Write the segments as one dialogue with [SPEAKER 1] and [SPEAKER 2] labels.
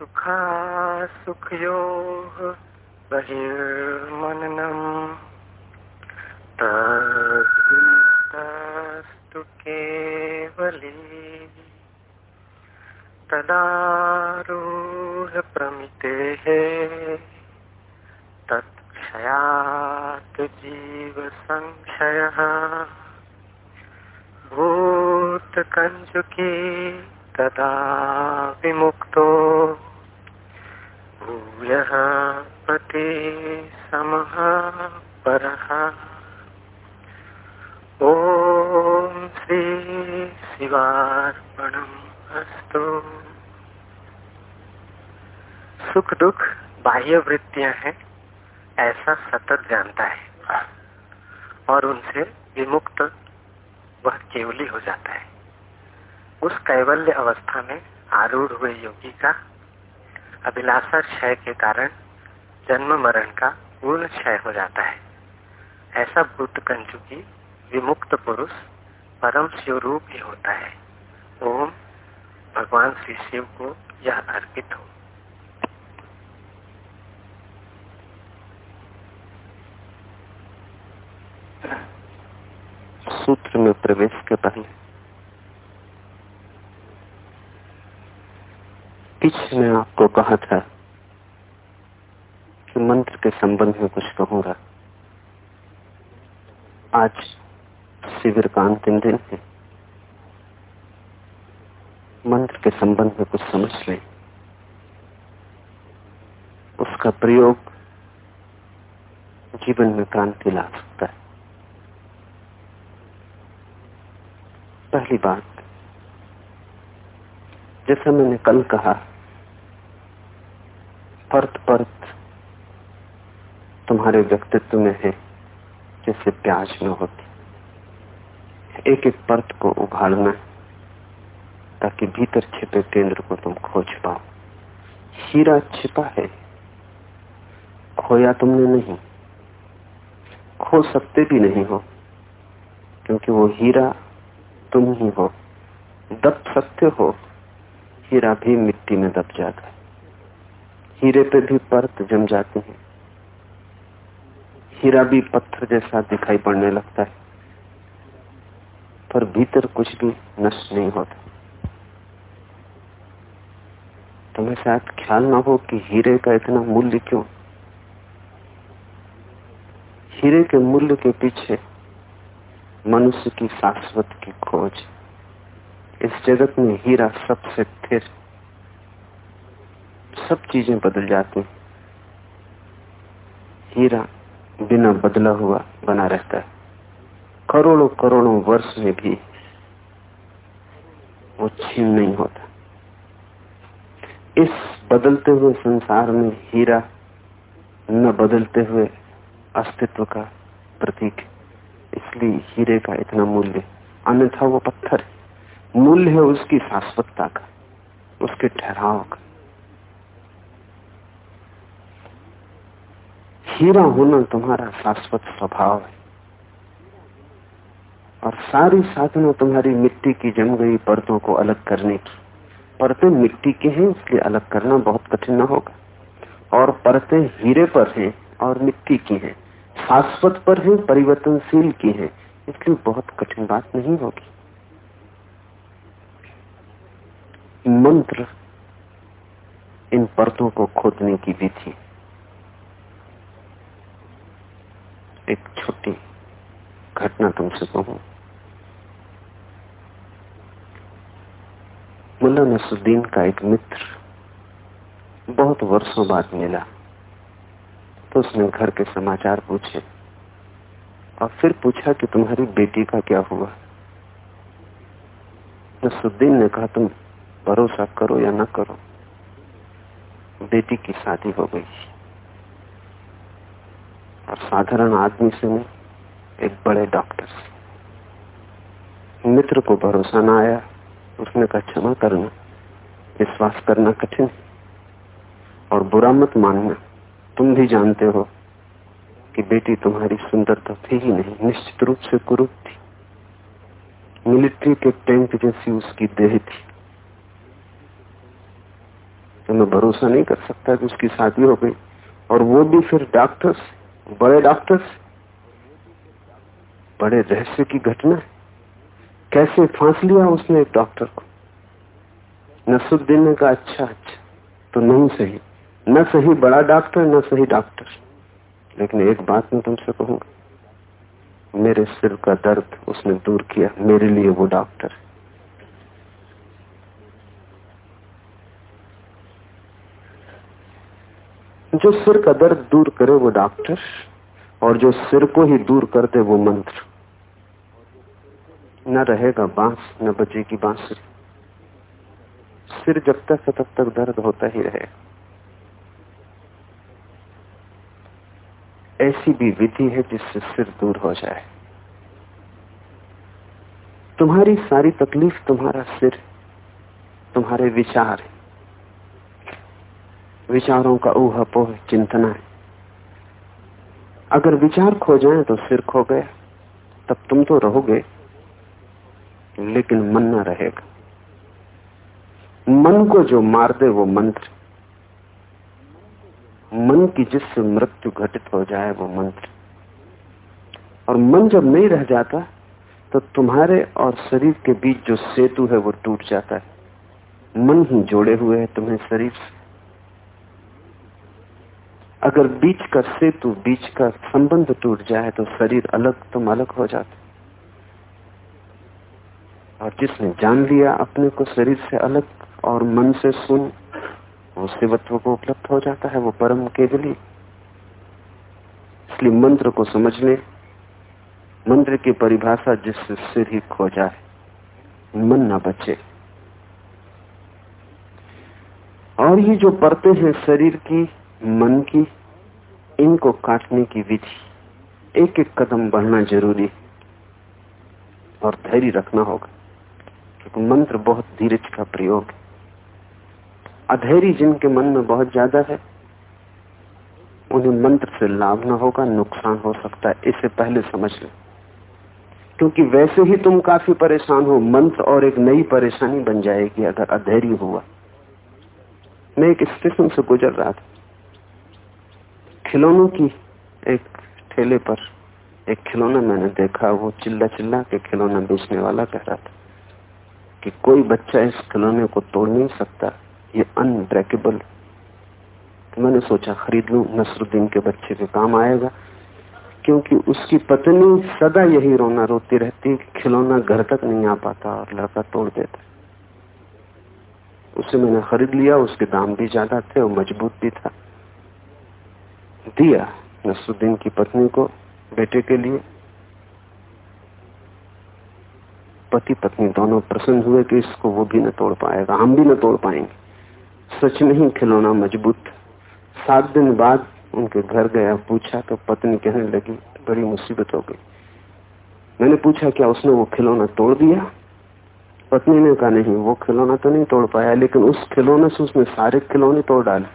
[SPEAKER 1] सुखा सुखयोः बहिर्मननम्। तस्तु केवली। तदारूढ प्रमितेः तत्क्षयात् जीवसंशयः। भूतकञ्जुकी तदा विमुक्तो। भूयः पति समः श्री शिवार्पणम् अस्तु। सुख दुख, बाह्य वृत्तियाँ हैं, ऐसा सतत जानता है। और उनसे विमुक्त वह केवली हो जाता है। उस कैवल्य अवस्था में आरूढ़ हुए योगी का अभिलाषा क्षय के कारण जन्म मरण का पूर्ण क्षय हो जाता है। ऐसा भूत कंचुकी विमुक्त पुरुष परम स्वरूप ही होता है। ओम भगवान श्री शिव को यह अर्पित हो। सूत्र में प्रवेश के पहले पीछे मैं आपको कहा था कि मंत्र के संबंध में कुछ कहूँगा। आज शिविर का अंतिम दिन है। मंत्र के संबंध में कुछ समझ लें। उसका प्रयोग जीवन में क्रांति ला सकता है। पहली बात जैसा मैंने कल कहा, परत परत तुम्हारे व्यक्तित्व में है, जैसे प्याज में होती एक एक परत को उघाड़ना ताकि भीतर छिपे केंद्र को तुम खोज पाओ। हीरा छिपा है, खोया तुमने नहीं। खो सकते भी नहीं हो, क्योंकि वो हीरा तुम ही हो। दब सकते हो हीरा भी मिट्टी में दब जाता है। हीरे पे भी परत जम जाती है। हीरा भी पत्थर जैसा दिखाई पड़ने लगता है। पर भीतर कुछ भी नष्ट नहीं होता। तुम्हें शायद ख्याल ना हो कि हीरे का इतना मूल्य क्यों? हीरे के मूल्य के पीछे मनुष्य की शाश्वत की खोज। इस जगत में हीरा सबसे फिर सब चीज़ें बदल जाती हीरा बिना बदला हुआ बना रहता है। करोड़ों करोड़ों वर्ष में भी वो छीन नहीं होता। इस बदलते हुए संसार में हीरा न बदलते हुए अस्तित्व का प्रतीक। इसलिए हीरे का इतना मूल्य अन्यथा वो पत्थर मूल्य है उसकी शाश्वतता का, उसके ठहराव का। हीरा होना तुम्हारा शाश्वत स्वभाव है। और सारी साधना तुम्हारी मिट्टी की जम गई परतों को अलग करने की। परतें मिट्टी के हैं, इसलिए अलग करना बहुत कठिन न होगा। और परतें हीरे पर हैं और मिट्टी की हैं। शाश्वत पर हैं, परिवर्तनशील की हैं, इसलिए बहुत कठिन बात नहीं होगी। मंत्र इन परतों को खोदने की विधि। एक छोटी घटना तुमसे कहूँ। मुल्ला नसुद्दीन का एक मित्र बहुत वर्षों बाद मिला। तो उसने घर के समाचार पूछे और फिर पूछा कि तुम्हारी बेटी का क्या हुआ? नसुद्दीन ने कहा, तुम भरोसा करो या ना करो, बेटी की शादी हो गई। और साधारण आदमी से नहीं, एक बड़े डॉक्टर से। मित्र को भरोसा ना आया, उसने कहा, क्षमा करना, विश्वास करना कठिन और बुरा मत मानना, तुम भी जानते हो कि बेटी तुम्हारी सुंदरता थी ही नहीं, निश्चित रूप से कुरूप थी। मिलिट्री के टैंक जैसी उसकी देह थी। तो मैं भरोसा नहीं कर सकता कि उसकी शादी हो गई। और वो भी फिर डॉक्टर्स बड़े डॉक्टर्स बड़े रहस्य की घटना है। कैसे फांस लिया उसने एक डॉक्टर को? नसरुद्दीन ने कहा अच्छा अच्छा तो नहीं सही। न सही बड़ा डॉक्टर न सही डॉक्टर लेकिन एक बात मैं तुमसे कहूँगा, मेरे सिर का दर्द उसने दूर किया। मेरे लिए वो डॉक्टर जो सिर का दर्द दूर करे वो डॉक्टर, और जो सिर को ही दूर कर दे वो मंत्र। न रहेगा बाँस, न बचेगी बांसुरी। सिर जब तक है तब तक दर्द होता ही रहे ऐसी भी विधि है जिससे सिर दूर हो जाए। तुम्हारी सारी तकलीफ़ तुम्हारा सिर, तुम्हारे विचार विचारों का ऊहापोह चिंतना है। अगर विचार खो जाए तो सिर खो गए तब तुम तो रहोगे, लेकिन मन न रहेगा। मन को जो मार दे वो मंत्र मन की जिससे मृत्यु घटित हो जाए वो मंत्र और मन जब नहीं रह जाता तो तुम्हारे और शरीर के बीच जो सेतु है वो टूट जाता है। मन ही जोड़े हुए है तुम्हें शरीर से। अगर बीच का सेतु, बीच का संबंध टूट जाए तो शरीर अलग, तुम अलग हो जाते। और जिसने जान लिया अपने को शरीर से अलग और मन से सुन, वो शिवत्व को उपलब्ध हो जाता है, वो परम केवली। इसलिए मंत्र को समझ ले मंत्र की परिभाषा जिससे सिर ही खो जाए, मन ना बचे। और ये जो परते हैं शरीर की मन की, इनको काटने की विधि। एक एक कदम बढ़ना ज़रूरी और धैर्य रखना होगा। क्योंकि मंत्र बहुत धीरज का प्रयोग है। अधैर्य जिनके मन में बहुत ज़्यादा है, उन्हें मंत्र से लाभ ना होगा, नुकसान हो सकता है, इसे पहले समझ लें। क्योंकि वैसे ही तुम काफ़ी परेशान हो, मंत्र और एक नई परेशानी बन जाएगी अगर अधैर्य हुआ। मैं एक स्टेशन से गुजर रहा था। खिलौनों की एक ठेले पर एक खिलौना मैंने देखा, वो चिल्ला चिल्ला के खिलौना बेचने वाला कह रहा था कि कोई बच्चा इस खिलौने को तोड़ नहीं सकता, ये अनब्रेकेबल तो मैंने सोचा, खरीद लू, नसरुद्दीन के बच्चे के काम आएगा, क्योंकि उसकी पत्नी सदा यही रोना रोती रहती खिलौना घर तक नहीं आ पाता और लड़का तोड़ देता उसे मैंने खरीद लिया, उसके दाम भी ज़्यादा थे और मज़बूत भी था। दिया नसरुद्दीन की पत्नी को बेटे के लिए। पति पत्नी दोनों प्रसन्न हुए कि इसको वो भी न तोड़ पाएगा, हम भी न तोड़ पाएँगे। सच में ही खिलौना मज़बूत। सात दिन बाद उनके घर गया, पूछा तो पत्नी कहने लगी, बड़ी मुसीबत हो गई। मैंने पूछा, क्या उसने वो खिलौना तोड़ दिया? पत्नी ने कहा, नहीं, वो खिलौना तो नहीं तोड़ पाया, लेकिन उस खिलौने से उसने सारे खिलौने तोड़ डाले।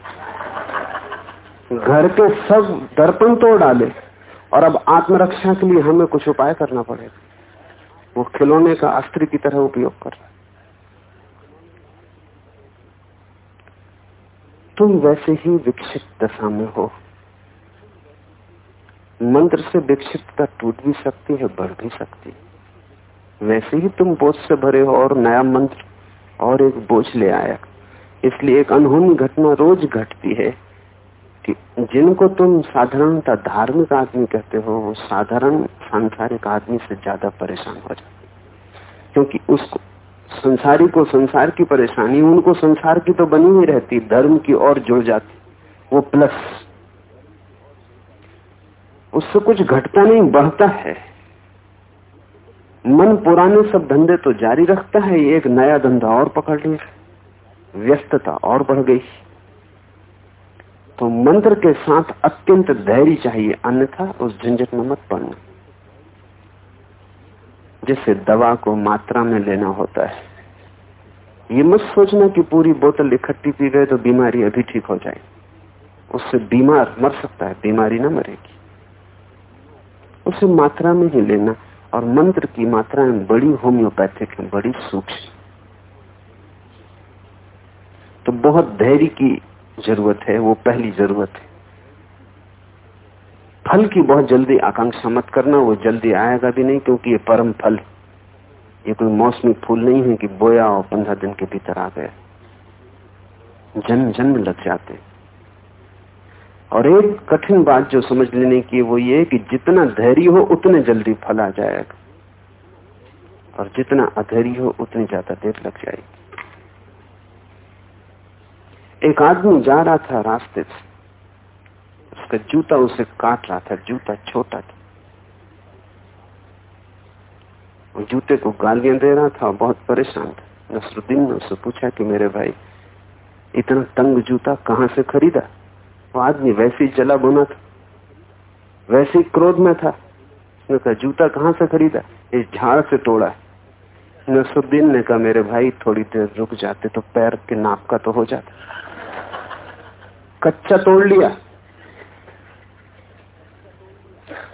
[SPEAKER 1] घर के सब दर्पण तोड़ डाले और अब आत्मरक्षा के लिए हमें कुछ उपाय करना पड़ेगा। वो खिलौने का अस्त्र की तरह उपयोग कर रहा तुम वैसे ही विक्षिप्त दशा में हो। मंत्र से विक्षिप्तता टूट भी सकती है, बढ़ भी सकती है। वैसे ही तुम बोझ से भरे हो और नया मंत्र और एक बोझ ले आया। इसलिए एक अनहोनी घटना रोज घटती है। कि जिनको तुम साधारणता धार्मिक आदमी कहते हो वो साधारण सांसारिक आदमी से ज़्यादा परेशान हो जाते क्योंकि उसको संसारी को संसार की परेशानी, उनको संसार की तो बनी ही रहती, धर्म की और जुड़ जाती, वो प्लस उससे कुछ घटता नहीं, बढ़ता है। मन पुराने सब धंधे तो जारी रखता है एक नया धंधा और पकड़ लिया व्यस्तता और बढ़ गई। तो मंत्र के साथ अत्यंत धैर्य चाहिए, अन्यथा उस झंझट में मत पड़ना। जैसे दवा को मात्रा में लेना होता है। ये मत सोचना कि पूरी बोतल इकट्ठी पी गए तो बीमारी अभी ठीक हो जाए। उससे बीमार मर सकता है, बीमारी ना मरेगी। उसे मात्रा में ही लेना। और मंत्र की मात्राएँ बड़ी होम्योपैथिक है, बड़ी सूक्ष्म। तो बहुत धैर्य की ज़रूरत है, वो पहली ज़रूरत है। फल की बहुत जल्दी आकांक्षा मत करना, वो जल्दी आएगा भी नहीं क्योंकि ये परम फल ये कोई मौसमी फूल नहीं है कि बोया और पंद्रह दिन के भीतर आ गया। जन्म जन्म लग जाते और एक कठिन बात जो समझ लेने की वो ये कि जितना धैर्य हो, उतने जल्दी फल आ जाएगा। और जितना अधैर्य हो, उतनी ज़्यादा देर लग जाएगी। एक आदमी जा रहा था रास्ते से। उसका जूता उसे काट रहा था, जूता छोटा था। जूते को गालियाँ दे रहा था बहुत परेशान था। नसरुद्दीन ने उससे पूछा कि, मेरे भाई, इतना तंग जूता कहाँ से खरीदा? वो आदमी वैसे ही चला बुना था, वैसे ही क्रोध में था। उसने कहा, जूता कहाँ से खरीदा? इस झाड़ से तोड़ा है। नसरुद्दीन ने कहा, मेरे भाई, थोड़ी देर रुक जाते तो पैर के नाप का तो हो जाता। कच्चा तोड़ लिया।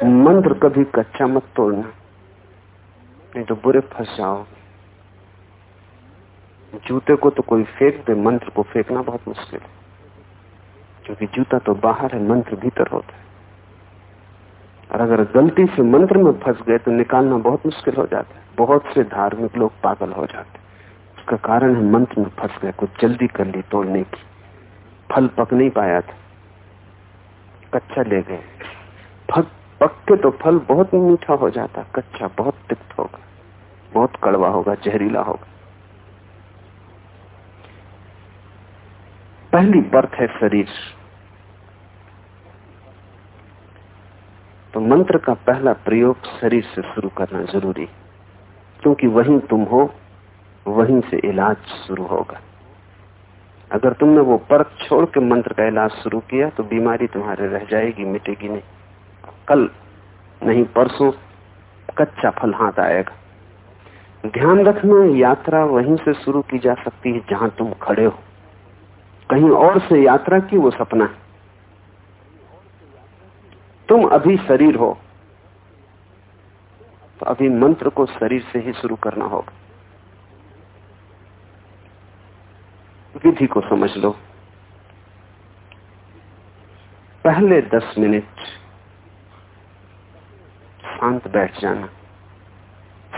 [SPEAKER 1] मंत्र कभी कच्चा मत तोड़ना, नहीं तो बुरे फंस जाओगे। जूते को तो कोई फेंक दे, मंत्र को फेंकना बहुत मुश्किल है। क्योंकि जूता तो बाहर है, मंत्र भीतर होता है। और अगर गलती से मंत्र में फंस गए तो निकालना बहुत मुश्किल हो जाता है। बहुत से धार्मिक लोग पागल हो जाते उसका कारण है मंत्र में फंस गए, कुछ जल्दी कर ली तोड़ने की। फल पक नहीं पाया था। कच्चा ले गए। फल पक के तो फल बहुत मीठा हो जाता। कच्चा बहुत तिक्त होगा। बहुत कड़वा होगा, जहरीला होगा। पहली परत है शरीर। तो मंत्र का पहला प्रयोग शरीर से शुरू करना ज़रूरी क्योंकि वहीं तुम हो, वहीं से इलाज शुरू होगा। अगर तुमने वो परत छोड़ के मंत्र का इलाज शुरू किया तो बीमारी तुम्हारे रह जाएगी, मिटेगी नहीं। कल नहीं, परसों कच्चा फल हाथ आएगा। ध्यान रखना, यात्रा वहीं से शुरू की जा सकती है, जहाँ तुम खड़े हो। कहीं और से यात्रा की वो सपना है। तुम अभी शरीर हो तो अभी मंत्र को शरीर से ही शुरू करना होगा। विधि को समझ लो। पहले दस मिनट शांत बैठ जाना।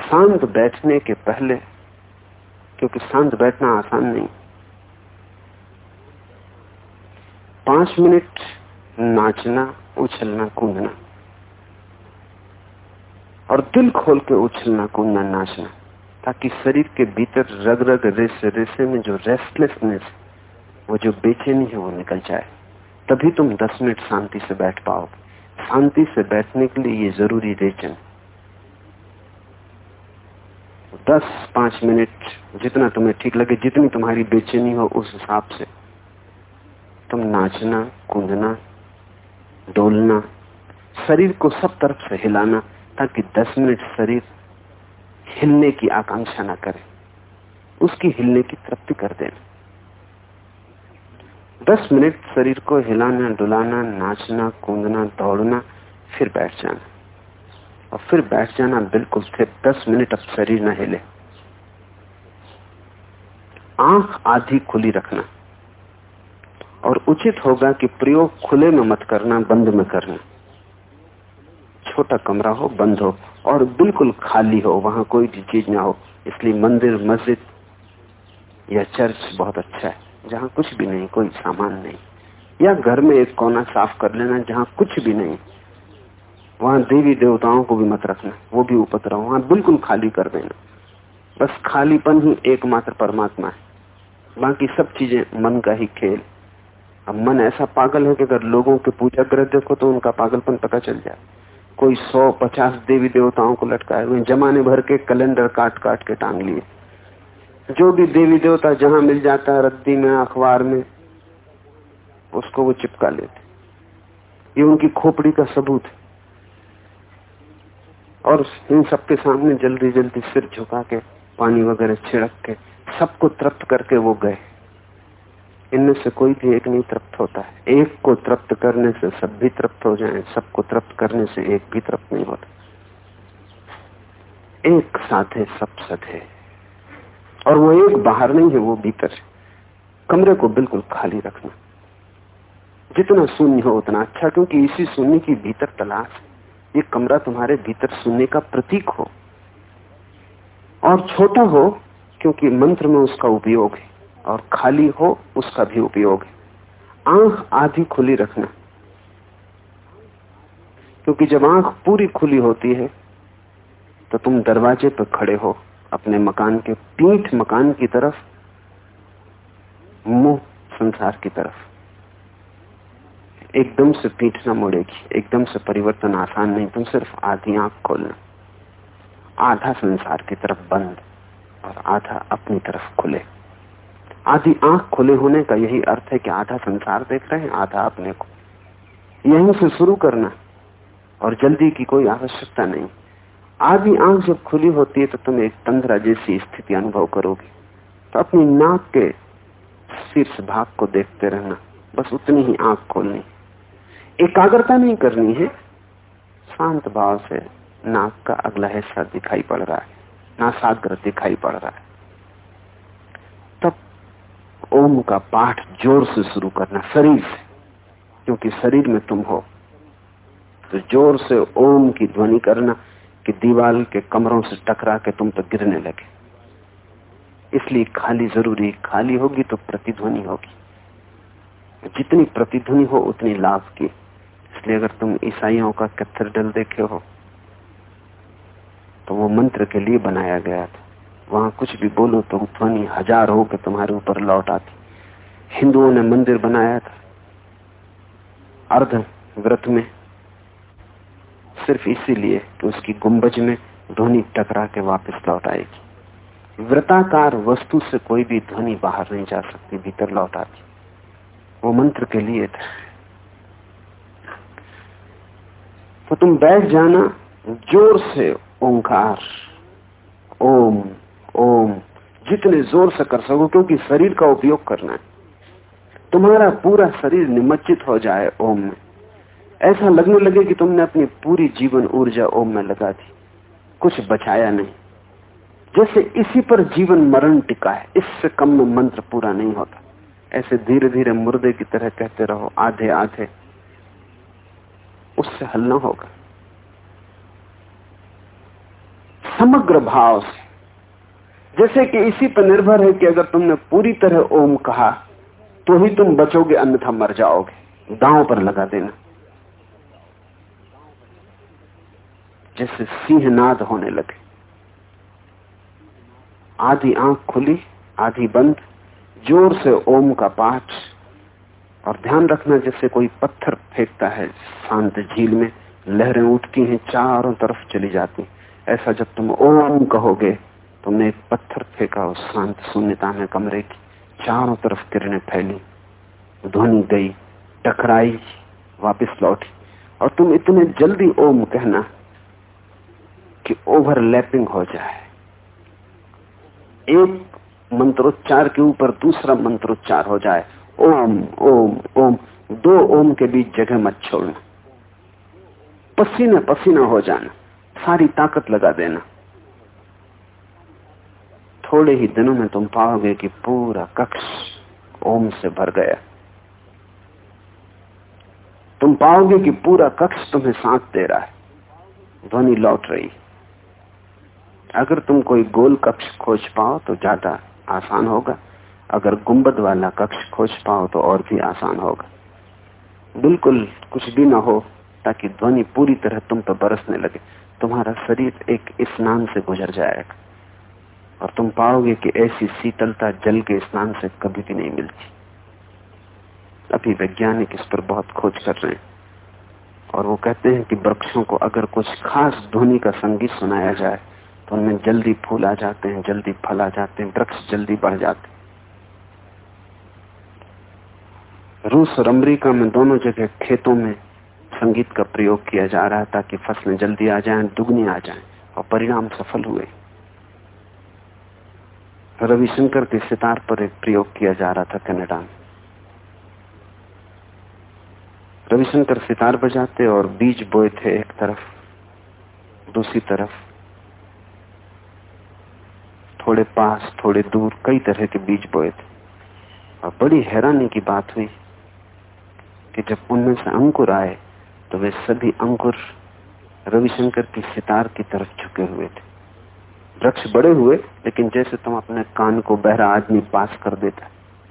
[SPEAKER 1] शांत बैठने के पहले, क्योंकि शांत बैठना आसान नहीं। पाँच मिनट नाचना, उछलना, कूदना। और दिल खोल के उछलना, कूदना, नाचना। ताकि शरीर के भीतर रग रग रेसे रेसे में जो रेस्टलेसनेस वो जो बेचैनी है वो निकल जाए। तभी तुम दस मिनट शांति से बैठ पाओगे। शांति से बैठने के लिए ये ज़रूरी रेचन दस, पाँच मिनट जितना तुम्हें ठीक लगे, जितनी तुम्हारी बेचैनी हो, उस हिसाब से तुम नाचना, कूदना, डोलना, शरीर को सब तरफ़ से हिलाना, ताकि दस मिनट शरीर हिलने की आकांक्षा ना करे। उसकी हिलने की तृप्ति कर देना दस मिनट शरीर को हिलाना, डुलाना, नाचना, कूदना, दौड़ना, फिर बैठ जाना। और फिर बैठ जाना बिल्कुल फिर दस मिनट अब शरीर न हिले। आँख आधी खुली रखना। और उचित होगा कि प्रयोग खुले में मत करना, बंद में करना। छोटा कमरा हो, बंद हो। और बिल्कुल खाली हो, वहाँ कोई भी चीज़ ना हो। इसलिए मंदिर, मस्जिद या चर्च बहुत अच्छा है, जहाँ कुछ भी नहीं, कोई सामान नहीं। या घर में एक कोना साफ़ कर लेना, जहाँ कुछ भी नहीं। वहाँ देवी देवताओं को भी मत रखना, वो भी उपद्रव, वहाँ बिल्कुल खाली कर देना। बस खालीपन ही एकमात्र परमात्मा है। बाकी सब चीज़ें मन का ही खेल। अब मन ऐसा पागल है कि अगर लोगों के पूजा ग्रह देखो तो उनका पागलपन पता चल जाए। कोई सौ पचास देवी देवताओं को लटकाए हुए जमाने भर के कैलेंडर काट काट के टांग लिए। जो भी देवी देवता जहाँ मिल जाता है रद्दी में, अखबार में, उसको वो चिपका लेते ये उनकी खोपड़ी का सबूत है। और इन सबके सामने जल्दी जल्दी सिर झुका के, पानी वगैरह छिड़क के, सबको तृप्त करके वो गए। इनमें से कोई भी एक नहीं तृप्त होता है। एक को तृप्त करने से सब भी तृप्त हो जाए, सबको तृप्त करने से एक भी तृप्त नहीं होता। एक साथ है, सब सधे और वो एक बाहर नहीं है, वो भीतर है। कमरे को बिल्कुल खाली रखना। जितना शून्य हो उतना अच्छा क्योंकि इसी शून्य की भीतर तलाश ये कमरा तुम्हारे भीतर शून्य का प्रतीक हो। और छोटा हो, क्योंकि मंत्र में उसका उपयोग है। और खाली हो उसका भी उपयोग है। आँख आधी खुली रखना। क्योंकि जब आँख पूरी खुली होती है तो तुम दरवाजे पर खड़े हो, अपने मकान के पीठ मकान की तरफ़, मुँह संसार की तरफ़। एकदम से पीठ ना मुड़ेगी, एकदम से परिवर्तन आसान नहीं, तुम सिर्फ़ आधी आँख खोलना। आधा संसार की तरफ़ बंद और आधा अपनी तरफ़ खुले। आधी आँख खुले होने का यही अर्थ है कि आधा संसार देख रहे हैं, आधा अपने को। यहीं से शुरू करना और जल्दी की कोई आवश्यकता नहीं। आधी आँख जब खुली होती है तो तुम एक तंद्रा जैसी स्थिति अनुभव करोगे। तो अपनी नाक के शीर्ष भाग को देखते रहना, बस उतनी ही आँख खोलनी। एकाग्रता नहीं करनी है, शांत भाव से नाक का अगला हिस्सा दिखाई पड़ रहा है, नासाग्र दिखाई पड़ रहा है। ओम का पाठ ज़ोर से शुरू करना, शरीर से, क्योंकि शरीर में तुम हो। तो ज़ोर से ओम की ध्वनि करना कि दीवाल के कमरों से टकरा के तुम तो गिरने लगे। इसलिए खाली ज़रूरी, खाली होगी तो प्रतिध्वनि होगी। जितनी प्रतिध्वनि हो, उतनी लाभ की। इसलिए अगर तुम ईसाइयों का कैथेड्रल देखे हो तो वो मंत्र के लिए बनाया गया था। वहाँ कुछ भी बोलो तो ध्वनि हज़ार हो के तुम्हारे ऊपर लौट आती। हिंदुओं ने मंदिर बनाया था। अर्ध व्रत में सिर्फ़ इसीलिए कि उसकी गुंबज में ध्वनि टकरा के वापस लौट आएगी। व्रताकार वस्तु से कोई भी ध्वनि बाहर नहीं जा सकती, भीतर लौट आती। वो मंत्र के लिए था। तो तुम बैठ जाना, ज़ोर से ओंकार। ओम। ओम, जितने ज़ोर से कर सको, क्योंकि शरीर का उपयोग करना है। तुम्हारा पूरा शरीर निमज्जित हो जाए ओम में। ऐसा लगने लगे कि तुमने अपनी पूरी जीवन ऊर्जा ओम में लगा दी। कुछ बचाया नहीं। जैसे इसी पर जीवन मरण टिका है, इससे कम में मंत्र पूरा नहीं होता। ऐसे धीरे धीरे मुर्दे की तरह कहते रहो आधे आधे उससे हल ना होगा। समग्र भाव से जैसे कि इसी पर निर्भर है कि अगर तुमने पूरी तरह ओम कहा तो ही तुम बचोगे, अन्यथा मर जाओगे। दांव पर लगा देना। जैसे सिंहनाद होने लगे। आधी आँख खुली, आधी बंद, ज़ोर से ओम का पाठ। और ध्यान रखना, जैसे कोई पत्थर फेंकता है, शांत झील में, लहरें उठती हैं, चारों तरफ़ चली जाती ऐसा जब तुम ओम कहोगे तुमने एक पत्थर फेंका, उस शांत शून्यता में कमरे की चारों तरफ़ किरणें फैली। ध्वनि गई, टकराई, वापस लौटी। और तुम इतने जल्दी ओम कहना कि ओवरलैपिंग हो जाए। एक मंत्रोच्चार के ऊपर दूसरा मंत्रोच्चार हो जाए। ओम ओम ओम। दो ओम के बीच जगह मत छोड़ना। पसीना पसीना हो जाना। सारी ताकत लगा देना। थोड़े ही दिनों में तुम पाओगे कि पूरा कक्ष ओम से भर गया। तुम पाओगे कि पूरा कक्ष तुम्हें साथ दे रहा है। ध्वनि लौट रही। अगर तुम कोई गोल कक्ष खोज पाओ तो ज़्यादा आसान होगा। अगर गुंबद वाला कक्ष खोज पाओ तो और भी आसान होगा। बिल्कुल कुछ भी ना हो ताकि ध्वनि पूरी तरह तुम पर बरसने लगे। तुम्हारा शरीर एक स्नान से गुजर जाएगा। और तुम पाओगे कि ऐसी शीतलता जल के स्नान से कभी भी नहीं मिलती। अभी वैज्ञानिक इस पर बहुत खोज कर रहे हैं। और वो कहते हैं कि वृक्षों को अगर कुछ खास ध्वनि का संगीत सुनाया जाए तो उनमें जल्दी फूल आ जाते हैं, जल्दी फल आ जाते हैं, वृक्ष जल्दी बढ़ जाते हैं। रूस और अमरीका में दोनों जगह खेतों में संगीत का प्रयोग किया जा रहा है ताकि फ़सलें जल्दी आ जाएँ, दुगनी आ जाएँ और परिणाम सफल हुए। रविशंकर के सितार पर एक प्रयोग किया जा रहा था कनाडा में। रविशंकर सितार बजाते और बीज बोए थे एक तरफ़, दूसरी तरफ़। थोड़े पास, थोड़े दूर कई तरह के बीज बोए थे। और बड़ी हैरानी की बात हुई कि जब उनमें से अंकुर आए तो वे सभी अंकुर रविशंकर के सितार की तरफ़ झुके हुए थे। वृक्ष बड़े हुए, लेकिन जैसे तुम अपने कान को बहरा आदमी पास कर देता,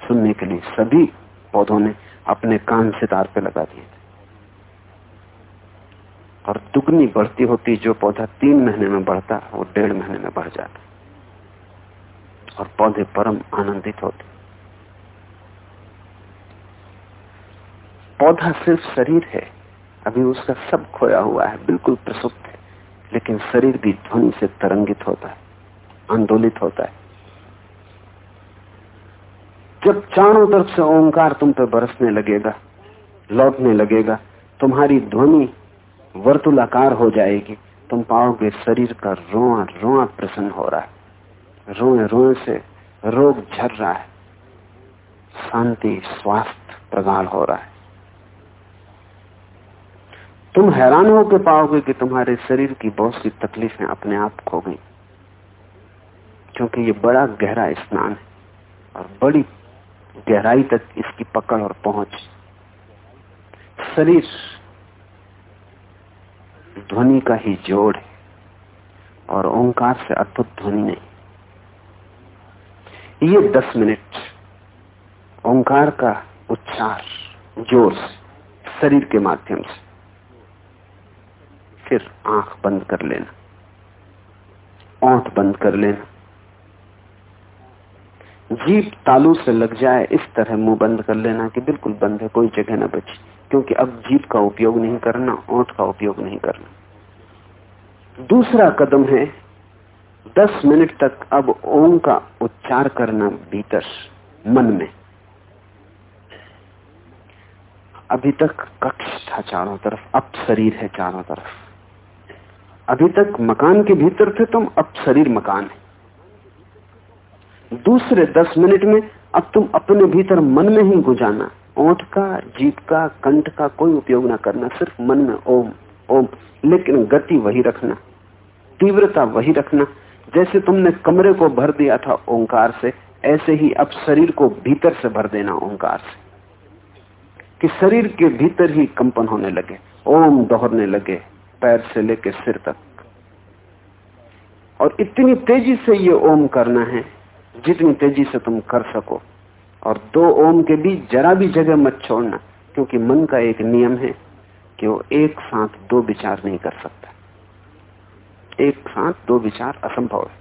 [SPEAKER 1] सुनने के लिए सभी पौधों ने अपने कान सितार पे लगा दिए थे। और दुगनी बढ़ती होती जो पौधा तीन महीने में बढ़ता, वो डेढ़ महीने में बढ़ जाता। और पौधे परम आनंदित होते। पौधा सिर्फ़ शरीर है, अभी उसका सब खोया हुआ है, बिल्कुल प्रसुप्त है, लेकिन शरीर भी ध्वनि से तरंगित होता है। आंदोलित होता है। जब चारों तरफ़ से ओंकार तुम पे बरसने लगेगा, लौटने लगेगा, तुम्हारी ध्वनि वर्तुलाकार हो जाएगी, तुम पाओगे शरीर का रोआ रोआ प्रसन्न हो रहा है। रोए रोए से रोग झर रहा है। शांति, स्वास्थ्य प्रगाढ़ हो रहा है। तुम हैरान होकर पाओगे कि तुम्हारे शरीर की बहुत सी तकलीफें अपने आप खो गई। क्योंकि ये बड़ा गहरा स्नान है और बड़ी गहराई तक इसकी पकड़ और पहुँच। शरीर ध्वनि का ही जोड़ है और ओंकार से अद्भुत ध्वनि नहीं। ये दस मिनट ओंकार का उच्चार, ज़ोर से, शरीर के माध्यम से। फिर आँख बंद कर लेना, ओंठ बंद कर लेना। जीप तालू से लग जाए, इस तरह मुँह बंद कर लेना कि बिल्कुल बंद है, कोई जगह ना बची। क्योंकि अब जीप का उपयोग नहीं करना ओंठ का उपयोग नहीं करना। दूसरा कदम है, दस मिनट तक अब ओम का उच्चार करना भीतर, मन में। अभी तक कक्ष था चारों तरफ़, अब शरीर है चारों तरफ़। अभी तक मकान के भीतर थे तुम अब शरीर मकान है। दूसरे दस मिनट में अब तुम अपने भीतर मन में ही गुजाना ओठ का जीप का, कंठ का कोई उपयोग ना करना, सिर्फ़ मन में ओम ओम। लेकिन गति वही रखना, तीव्रता वही रखना। जैसे तुमने कमरे को भर दिया था ओंकार से, ऐसे ही अब शरीर को भीतर से भर देना ओंकार से। कि शरीर के भीतर ही कंपन होने लगे, ओम दोहरने लगे, पैर से लेकर सिर तक। और इतनी तेज़ी से ये ओम करना है जितनी तेज़ी से तुम कर सको। और दो ओम के बीच जरा भी जगह मत छोड़ना, क्योंकि मन का एक नियम है कि वो एक साथ दो विचार नहीं कर सकता। एक साथ दो विचार असंभव है।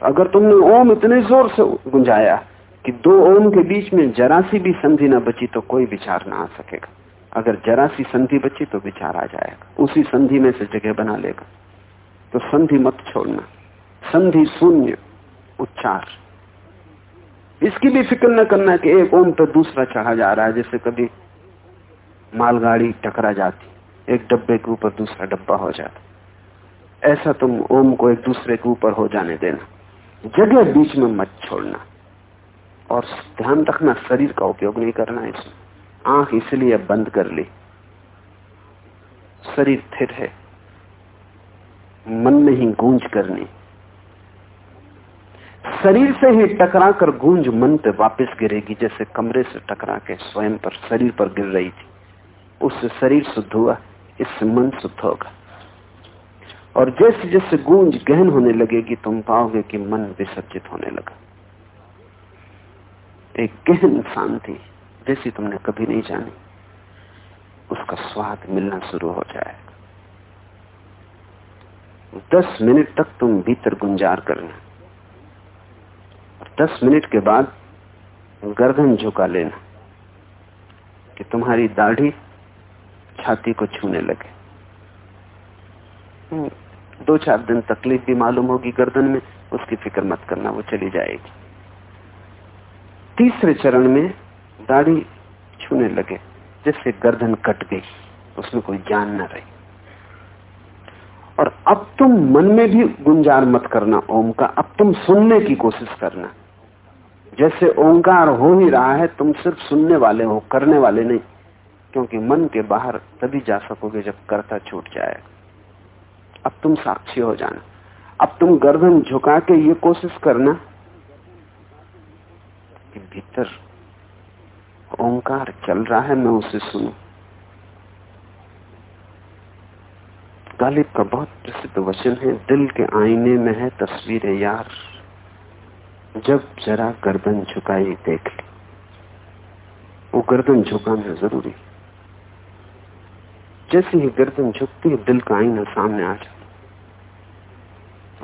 [SPEAKER 1] तो अगर तुमने ओम इतने ज़ोर से गुंजाया कि दो ओम के बीच में जरा सी भी संधि ना बची तो कोई विचार ना आ सकेगा। अगर जरा सी संधि बची तो विचार आ जाएगा। उसी संधि में से जगह बना लेगा। तो संधि मत छोड़ना। संधि शून्य। उच्चार। इसकी भी फ़िक्र न करना कि एक ओम पर दूसरा चढ़ा जा रहा है, जैसे कभी मालगाड़ी टकरा जाती, एक डब्बे के ऊपर दूसरा डब्बा हो जाता। ऐसा तुम ओम को एक दूसरे के ऊपर हो जाने देना। जगह बीच में मत छोड़ना। और ध्यान रखना, शरीर का उपयोग नहीं करना इसमें। आँख इसलिए बंद कर ली। शरीर स्थिर है। मन में ही गूंज करनी। शरीर से ही टकरा कर गूंज मन पे वापस गिरेगी, जैसे कमरे से टकरा के स्वयं पर शरीर पर गिर रही थी। उससे शरीर शुद्ध हुआ इससे मन शुद्ध होगा। और जैसे जैसे गूंज गहन होने लगेगी, तुम पाओगे कि मन विसर्जित होने लगा। एक गहन शांति, जैसी तुमने कभी नहीं जानी, उसका स्वाद मिलना शुरू हो जाएगा। दस मिनट तक तुम भीतर गुंजार करना। दस मिनट के बाद गर्दन झुका लेना कि तुम्हारी दाढ़ी छाती को छूने लगे। हम्म, दो चार दिन तकलीफ़ भी मालूम होगी गर्दन में उसकी फ़िक्र मत करना वो चली जाएगी। तीसरे चरण में दाढ़ी छूने लगे जिससे गर्दन कट गई उसमें कोई जान न रही। और अब तुम मन में भी गुंजार मत करना ओम का अब तुम सुनने की कोशिश करना। जैसे ओंकार हो ही रहा है, तुम सिर्फ़ सुनने वाले हो, करने वाले नहीं। क्योंकि मन के बाहर तभी जा सकोगे जब करता छूट जाएगा अब तुम साक्षी हो जाना। अब तुम गर्दन झुका के ये कोशिश करना कि भीतर ओंकार चल रहा है, मैं उसे सुनू। गालिब का बहुत प्रसिद्ध वचन है, दिल के आईने में है तस्वीर यार। जब जरा गर्दन झुकाई देख ली। वो गर्दन झुकाना ज़रूरी। जैसे ही गर्दन झुकती है दिल का आईना सामने आ जाता।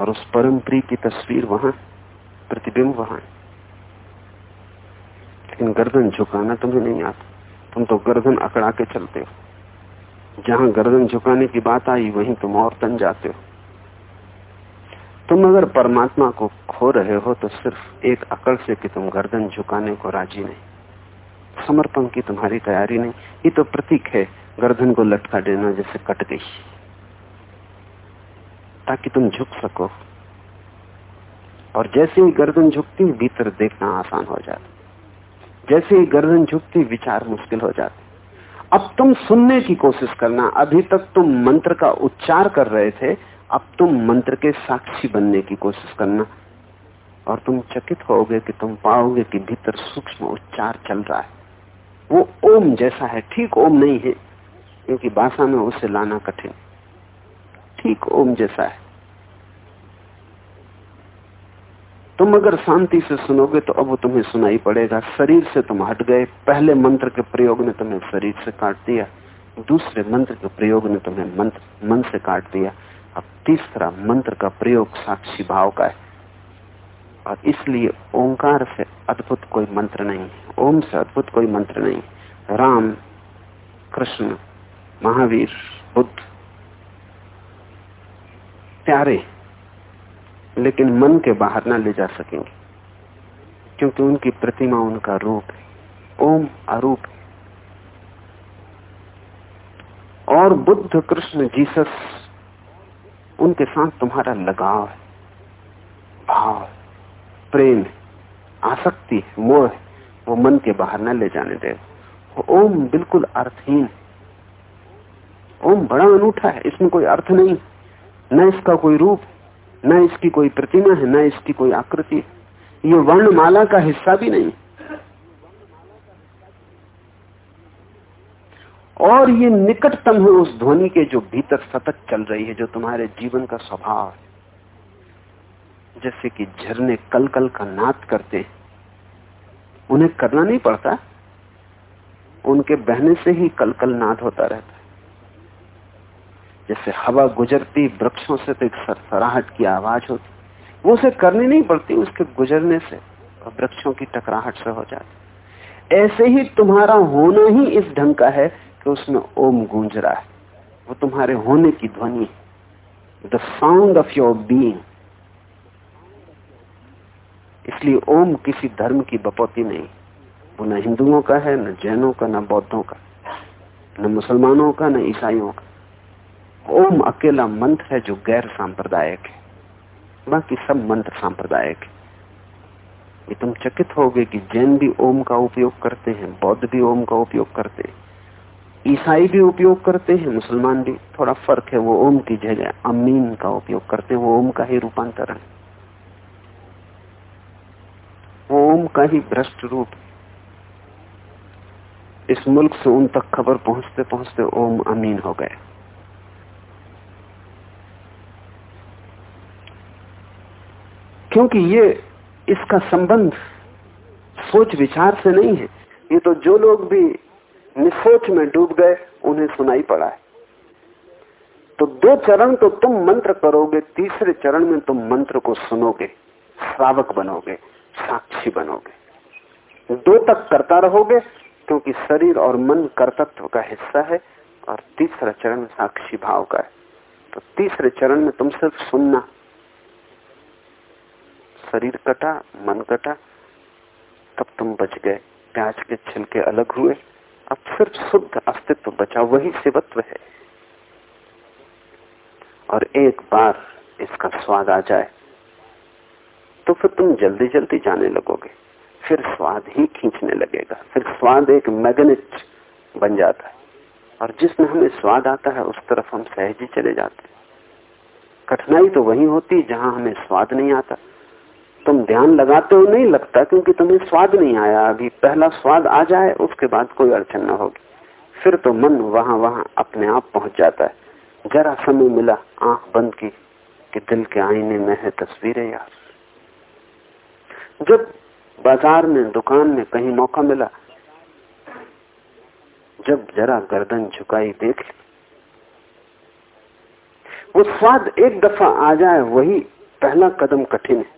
[SPEAKER 1] और उस परम प्री की तस्वीर वहाँ, प्रतिबिंब वहाँ। लेकिन गर्दन झुकाना तुम्हें नहीं आता। तुम तो गर्दन अकड़ा के चलते हो। जहाँ गर्दन झुकाने की बात आई, वहीं तुम और तन जाते हो। तुम अगर परमात्मा को खो रहे हो तो सिर्फ़ एक अकड़ से कि तुम गर्दन झुकाने को राज़ी नहीं। समर्पण की तुम्हारी तैयारी नहीं। ये तो प्रतीक है, गर्दन को लटका देना जैसे कट गई। ताकि तुम झुक सको। और जैसे ही गर्दन झुकती, भीतर देखना आसान हो जाता। जैसे ही गर्दन झुकती, विचार मुश्किल हो जाते। अब तुम सुनने की कोशिश करना। अभी तक तुम मंत्र का उच्चार कर रहे थे अब तुम मंत्र के साक्षी बनने की कोशिश करना और तुम चकित होगे कि तुम पाओगे कि भीतर सूक्ष्म उच्चार चल रहा है। वो ओम जैसा है, ठीक ओम नहीं है, क्योंकि भाषा में उसे लाना कठिन। ठीक ओम जैसा है। तुम अगर शांति से सुनोगे तो अब वो तुम्हें सुनाई पड़ेगा। शरीर से तुम हट गए। पहले मंत्र के प्रयोग ने तुम्हें शरीर से काट दिया। दूसरे मंत्र के प्रयोग ने तुम्हें मंत्र मन से काट दिया। अब तीसरा मंत्र का प्रयोग साक्षी भाव का है। और इसलिए ओंकार से अद्भुत कोई मंत्र नहीं ओम से अद्भुत कोई मंत्र नहीं राम, कृष्ण, महावीर, बुद्ध, प्यारे, लेकिन मन के बाहर ना ले जा सकेंगे, क्योंकि उनकी प्रतिमा उनका रूप है। ओम अरूप और बुद्ध, कृष्ण, जीसस उनके साथ तुम्हारा लगाव है, भाव प्रेम आसक्ति मोह है। वो मन के बाहर न ले जाने दे। ओम बिल्कुल अर्थहीन ओम बड़ा अनूठा है, इसमें कोई अर्थ नहीं। न इसका कोई रूप न इसकी कोई प्रतिमा है, न इसकी कोई आकृति ये वर्णमाला का हिस्सा भी नहीं। और ये निकटतम है उस ध्वनि के जो भीतर सतत चल रही है, जो तुम्हारे जीवन का स्वभाव है। जैसे कि झरने कल कल का नाद करते उन्हें करना नहीं पड़ता। उनके बहने से ही कल कल नाद होता रहता है। जैसे हवा गुजरती, वृक्षों से तो एक सरसराहट की आवाज़ होती। वो उसे करनी नहीं पड़ती, उसके गुजरने से वृक्षों की टकराहट से हो जाती। ऐसे ही तुम्हारा होना ही इस ढंग का है कि उसमें ओम गूंज रहा है। वो तुम्हारे होने की ध्वनि the sound of your being इसलिए ओम किसी धर्म की बपौती नहीं। वो न हिंदुओं का है, न जैनों का, न बौद्धों का। न मुसलमानों का, न ईसाइयों का। ओम अकेला मंत्र है जो गैर सांप्रदायिक है। बाकी सब मंत्र सांप्रदायिक है। ये तुम चकित होगे कि जैन भी ओम का उपयोग करते हैं, बौद्ध भी ओम का उपयोग करते हैं। ईसाई भी उपयोग करते हैं, मुसलमान भी। थोड़ा फ़र्क है वो ओम की जगह, अमीन का उपयोग करते हैं, वो ओम का ही रूपांतरण वो ओम का ही भ्रष्ट रूप इस मुल्क से उन तक खबर पहुँचते पहुँचते ओम अमीन हो गए। क्योंकि ये इसका संबंध सोच विचार से नहीं है। ये तो जो लोग भी निसोच में डूब गए, उन्हें सुनाई पड़ा है। तो दो चरण तो तुम मंत्र करोगे, तीसरे चरण में तुम मंत्र को सुनोगे, श्रावक बनोगे, साक्षी बनोगे। दो तक करता रहोगे, क्योंकि शरीर और मन कर्तत्व का हिस्सा है, और तीसरा चरण साक्षी भाव का है। तो तीसरे चरण में तुम सिर्फ़ सुनना। शरीर कटा, मन कटा, तब तुम बच गए, प्याज के छिलके अलग हुए। अब सिर्फ़ शुद्ध अस्तित्व बचा, वही शिवत्व है। और एक बार इसका स्वाद आ जाए तो फिर तुम जल्दी जल्दी जाने लगोगे, फिर स्वाद ही खींचने लगेगा, फिर स्वाद एक मैग्नेट बन जाता है। और जिसमें हमें स्वाद आता है, उस तरफ़ हम सहज ही चले जाते हैं। कठिनाई तो वही होती जहाँ हमें स्वाद नहीं आता। तुम ध्यान लगाते हो, नहीं लगता, क्योंकि तुम्हें स्वाद नहीं आया। अभी पहला स्वाद आ जाए, उसके बाद कोई अड़चन न होगी। फिर तो मन वहाँ वहाँ अपने आप पहुँच जाता है। जरा समय मिला, आँख बंद की, कि दिल के आईने में है तस्वीरें यार। जब बाज़ार में, दुकान में कहीं मौका मिला, जब जरा गर्दन झुकाई देख ली, वो स्वाद एक दफ़ा आ जाए, वही पहला कदम कठिन है।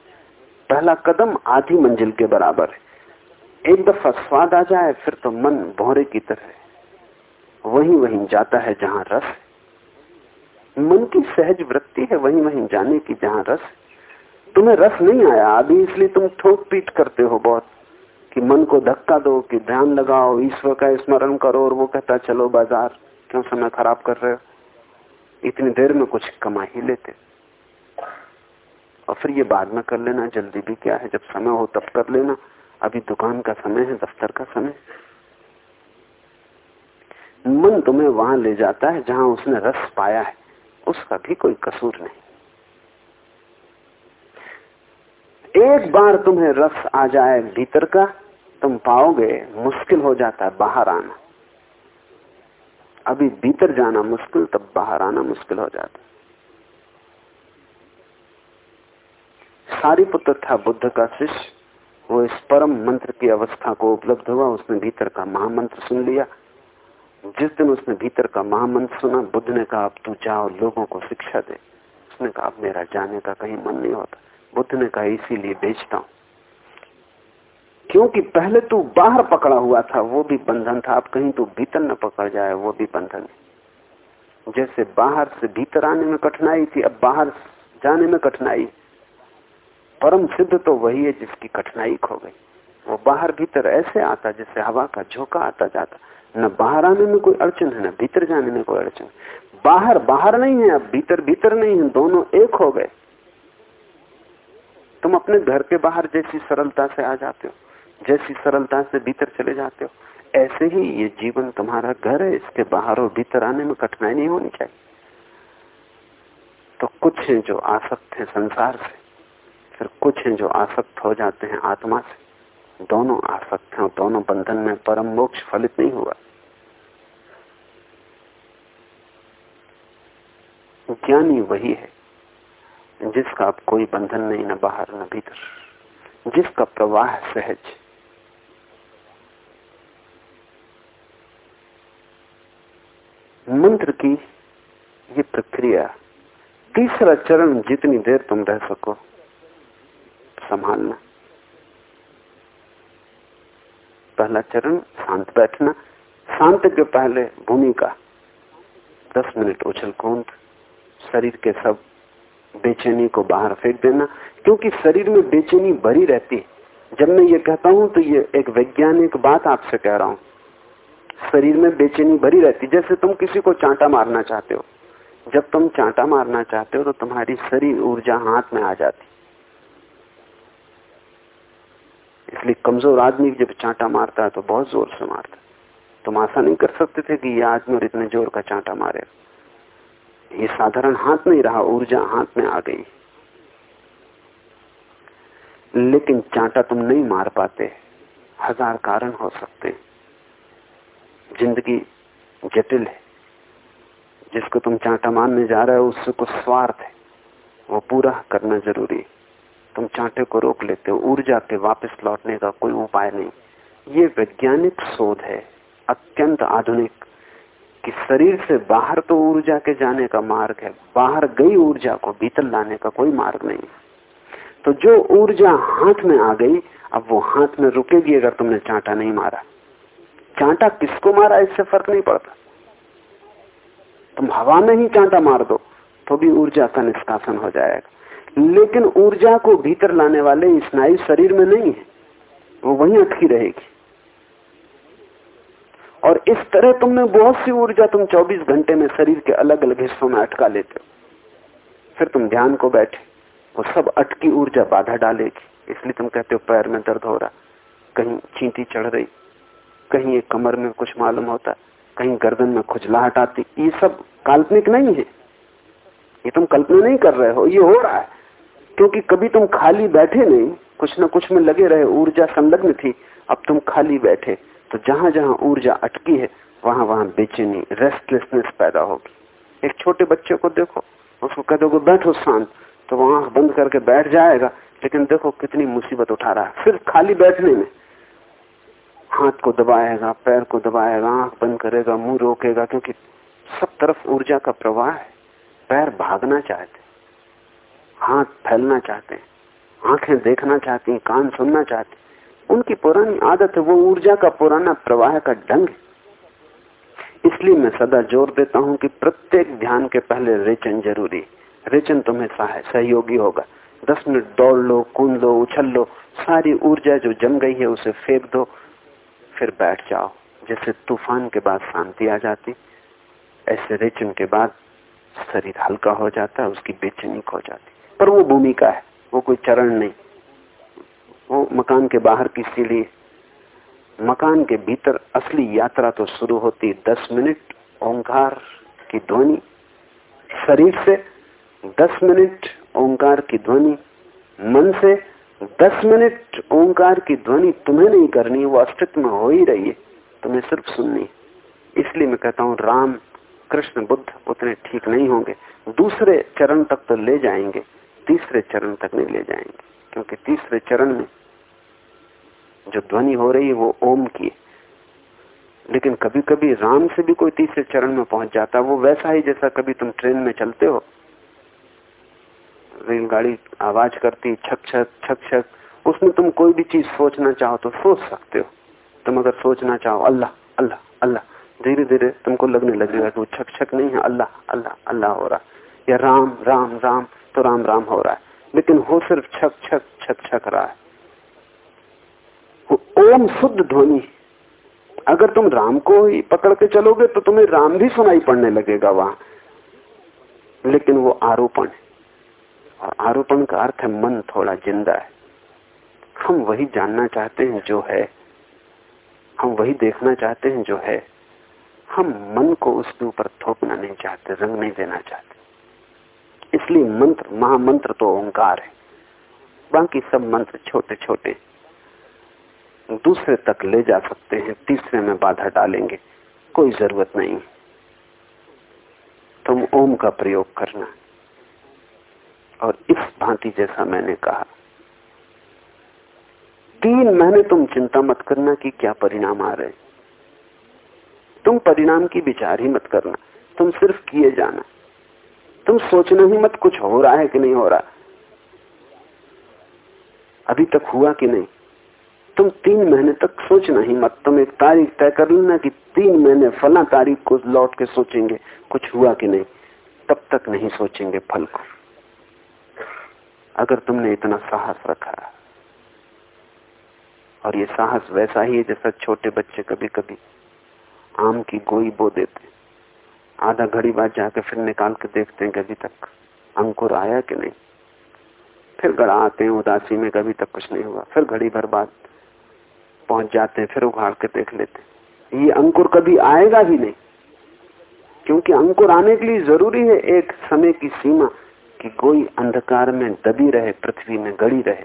[SPEAKER 1] पहला कदम आधी मंजिल के बराबर है। एक दफ़ा स्वाद आ जाए, फिर तो मन भौरे की तरह वहीं वहीं जाता है जहाँ रस मन की सहज वृत्ति है, वहीं वहीं जाने की जहाँ रस तुम्हें रस नहीं आया, अभी इसलिए तुम ठोक पीट करते हो बहुत, कि मन को धक्का दो, कि ध्यान लगाओ, ईश्वर का स्मरण करो, और वो कहता, चलो बाज़ार, क्यों समय खराब कर रहे हो? इतनी देर में कुछ कमा ही लेते। और फिर ये बाद में कर लेना, जल्दी भी क्या है, जब समय हो तब कर लेना। अभी दुकान का समय है, दफ्तर का समय मन तुम्हें वहाँ ले जाता है, जहाँ उसने रस पाया है। उसका भी कोई कसूर नहीं। एक बार तुम्हें रस आ जाए भीतर का, तुम पाओगे मुश्किल हो जाता है बाहर आना। अभी भीतर जाना मुश्किल, तब बाहर आना मुश्किल हो जाता सारी पुत्र था बुद्ध का शिष्य, वो इस परम मंत्र की अवस्था को उपलब्ध हुआ, उसने भीतर का महामंत्र सुन लिया। जिस दिन उसने भीतर का महामंत्र सुना, बुद्ध ने कहा, अब तू जाओ, लोगों को शिक्षा दे। उसने कहा, अब मेरा जाने का कहीं मन नहीं होता। बुद्ध ने कहा, इसीलिए बेचता हूँ। क्योंकि पहले तू बाहर पकड़ा हुआ था, वो भी बंधन था। अब कहीं तू भीतर न पकड़ जाए, वो भी बंधन है। जैसे बाहर से भीतर आने में कठिनाई थी, अब बाहर जाने में कठिनाई परम सिद्ध तो वही है जिसकी कठिनाई खो गई। वो बाहर भीतर ऐसे आता जैसे हवा का झोंका आता जाता। न बाहर आने में कोई अड़चन है, न भीतर जाने में कोई अड़चन बाहर बाहर नहीं है, अब भीतर भीतर नहीं है, दोनों एक हो गए। तुम अपने घर के बाहर जैसी सरलता से आ जाते हो, जैसी सरलता से भीतर चले जाते हो। ऐसे ही ये जीवन तुम्हारा घर है, इसके बाहर और भीतर आने में कठिनाई नहीं होनी चाहिए। तो कुछ है जो आसक्त है संसार से। फिर कुछ हैं जो आसक्त हो जाते हैं आत्मा से। दोनों आसक्त हैं दोनों बंधन में परम मोक्ष फलित नहीं हुआ। ज्ञानी वही है, जिसका अब कोई बंधन नहीं, न बाहर, न भीतर। जिसका प्रवाह सहज। मंत्र की ये प्रक्रिया, तीसरा चरण जितनी देर तुम रह सको संभालना। पहला चरण, शांत बैठना। शांत के पहले भूमिका दस मिनट उछल कूद, शरीर के सब बेचैनी को बाहर फेंक देना, क्योंकि शरीर में बेचैनी भरी रहती है। जब मैं ये कहता हूँ तो ये एक वैज्ञानिक बात आपसे कह रहा हूँ। शरीर में बेचैनी भरी रहती जैसे तुम किसी को चांटा मारना चाहते हो। जब तुम चांटा मारना चाहते हो तो तुम्हारी शरीर ऊर्जा हाथ में आ जाती इसलिए कमज़ोर आदमी जब चांटा मारता है तो बहुत ज़ोर से मारता तुम आशा नहीं कर सकते थे कि यह आदमी और इतने ज़ोर का चांटा मारे। ये साधारण हाथ नहीं रहा, ऊर्जा हाथ में आ गई। लेकिन चांटा तुम नहीं मार पाते। हज़ार कारण हो सकते ज़िंदगी जटिल है। जिसको तुम चांटा मारने जा रहे हो, उससे कुछ स्वार्थ है। वो पूरा करना ज़रूरी है। तुम चांटे को रोक लेते हो ऊर्जा के वापस लौटने का कोई उपाय नहीं। ये वैज्ञानिक शोध है, अत्यंत आधुनिक, कि शरीर से बाहर तो ऊर्जा के जाने का मार्ग है, बाहर गई ऊर्जा को भीतर लाने का कोई मार्ग नहीं। तो जो ऊर्जा हाथ में आ गई, अब वो हाथ में रुकेगी अगर तुमने चांटा नहीं मारा। चांटा किसको मारा, इससे फ़र्क नहीं पड़ता। तुम हवा में ही चांटा मार दो तो भी ऊर्जा का निष्कासन हो जाएगा। लेकिन ऊर्जा को भीतर लाने वाले स्नायु शरीर में नहीं है। वो वहीं अटकी रहेगी। और इस तरह तुमने बहुत सी ऊर्जा तुम 24 घंटे में शरीर के अलग अलग हिस्सों में अटका लेते हो। फिर तुम ध्यान को बैठे, वो सब अटकी ऊर्जा बाधा डालेगी। इसलिए तुम कहते हो, पैर में दर्द हो रहा। कहीं चींटी चढ़ रही, कहीं एक कमर में कुछ मालूम होता, कहीं गर्दन में खुजलाहट आती। ये सब काल्पनिक नहीं है। ये तुम कल्पना नहीं कर रहे हो, ये हो रहा है। क्योंकि कभी तुम खाली बैठे नहीं, कुछ ना कुछ में लगे रहे, ऊर्जा संलग्न थी, अब तुम खाली बैठे तो जहाँ जहाँ ऊर्जा अटकी है, वहाँ वहाँ बेचैनी रेस्टलेसनेस पैदा होगी। एक छोटे बच्चे को देखो, उसको कह दोगे, बैठो शांत। तो वो आँख बंद करके बैठ जाएगा, लेकिन देखो कितनी मुसीबत उठा रहा है। सिर्फ़ खाली बैठने में। हाथ को दबाएगा, पैर को दबाएगा, आँख बंद करेगा, मुँह रोकेगा, क्योंकि सब तरफ़ ऊर्जा का प्रवाह है। पैर भागना चाहते हाथ फैलना चाहते हैं, आँखें देखना चाहती हैं, कान सुनना चाहते हैं। उनकी पुरानी आदत है, वो ऊर्जा का पुराना प्रवाह का ढंग इसलिए मैं सदा ज़ोर देता हूँ कि प्रत्येक ध्यान के पहले रेचन ज़रूरी रेचन तुम्हें सहयोगी होगा। दस मिनट दौड़ लो, कूद लो, उछल लो, सारी ऊर्जा जो जम गई है उसे फेंक दो, फिर बैठ जाओ। जैसे तूफ़ान के बाद शांति आ जाती, ऐसे रेचन के बाद शरीर हल्का हो जाता है उसकी बेचैनी खो जाती। पर वो भूमिका है, वो कोई चरण नहीं। वो मकान के बाहर की सीढ़ी मकान के भीतर असली यात्रा तो शुरू होती दस मिनट, ओंकार की ध्वनि। शरीर से दस मिनट, ओंकार की ध्वनि। मन से दस मिनट, ओंकार की ध्वनि तुम्हें नहीं करनी, वो अस्तित्व में हो ही रही है, तुम्हें सिर्फ़ सुननी इसलिए मैं कहता हूँ, राम, कृष्ण, बुद्ध उतने ठीक नहीं होंगे। दूसरे चरण तक तो ले जाएँगे। तीसरे चरण तक नहीं ले जाएँगे। क्योंकि तीसरे चरण में जो ध्वनि हो रही है, वो ओम की है। लेकिन कभी कभी राम से भी कोई तीसरे चरण में पहुँच जाता वो वैसा ही जैसा कभी तुम ट्रेन में चलते हो। रेलगाड़ी आवाज़ करती छक छक छक छक। उसमें तुम कोई भी चीज़ सोचना चाहो तो सोच सकते हो। तुम अगर सोचना चाहो, अल्लाह अल्लाह अल्लाह धीरे धीरे तुमको लगने लगेगा कि वो छक छक नहीं है, अल्लाह अल्लाह अल्लाह हो रहा या राम राम राम तो राम राम हो रहा है। लेकिन हो सिर्फ़ छक छक छक छक रहा है। ओम शुद्ध ध्वनि। अगर तुम राम को ही पकड़ के चलोगे तो तुम्हें राम भी सुनाई पड़ने लगेगा वहाँ। लेकिन वो आरोपण है। और आरोपण का अर्थ है, मन थोड़ा ज़िंदा है। हम वही जानना चाहते हैं जो है। हम वही देखना चाहते हैं जो है। हम मन को उसके ऊपर थोपना नहीं चाहते, रंग नहीं देना चाहते। इसलिए मंत्र, महामंत्र तो ओंकार है। बाकी सब मंत्र छोटे छोटे दूसरे तक ले जा सकते हैं, तीसरे में बाधा डालेंगे। कोई ज़रूरत नहीं। तुम ओम का प्रयोग करना। और इस भांति जैसा मैंने कहा। तीन महीने तुम चिंता मत करना कि क्या परिणाम आ रहे। तुम परिणाम की विचार ही मत करना। तुम सिर्फ़ किए जाना। तुम सोचना ही मत कुछ हो रहा है कि नहीं हो रहा। अभी तक हुआ कि नहीं? तुम तीन महीने तक सोचना ही मत। तुम एक तारीख तय कर लेना कि तीन महीने फला तारीख को लौट के सोचेंगे, कुछ हुआ कि नहीं। तब तक नहीं सोचेंगे फल को। अगर तुमने इतना साहस रखा और ये साहस वैसा ही है जैसा छोटे बच्चे कभी कभी आम की गोई बो देते आधा घड़ी बाद जाके फिर निकाल के देखते हैं कि अभी तक अंकुर आया कि नहीं। फिर गड़ा आते हैं उदासी में कभी तक कुछ नहीं हुआ। फिर घड़ी भर बाद पहुँच जाते हैं, फिर उखाड़ के देख लेते ये अंकुर कभी आएगा ही नहीं। क्योंकि अंकुर आने के लिए ज़रूरी है एक समय की सीमा कि कोई अंधकार में दबी रहे, पृथ्वी में गड़ी रहे।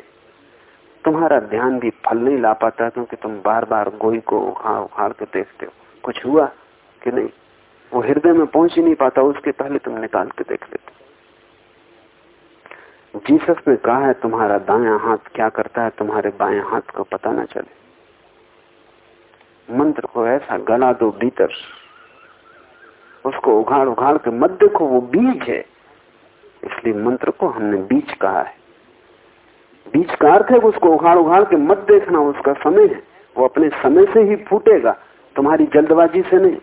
[SPEAKER 1] तुम्हारा ध्यान भी फल नहीं ला पाता क्योंकि तुम बार बार गोई को उखाड़ उखाड़ के देखते हो। कुछ हुआ कि नहीं? वो हृदय में पहुँच ही नहीं पाता, उसके पहले तुम निकाल के देख लेते। जीसस ने कहा है, तुम्हारा दाया हाथ क्या करता है? तुम्हारे बाएँ हाथ को पता ना चले। मंत्र को ऐसा गला दो भीतर, उसको उघाड़ उघाड़ के मत देखो, वो बीज है। इसलिए मंत्र को हमने बीज कहा है। बीज का अर्थ है उसको उघाड़ उघाड़ के मत देखना, उसका समय है। वो अपने समय से ही फूटेगा, तुम्हारी जल्दबाजी से नहीं।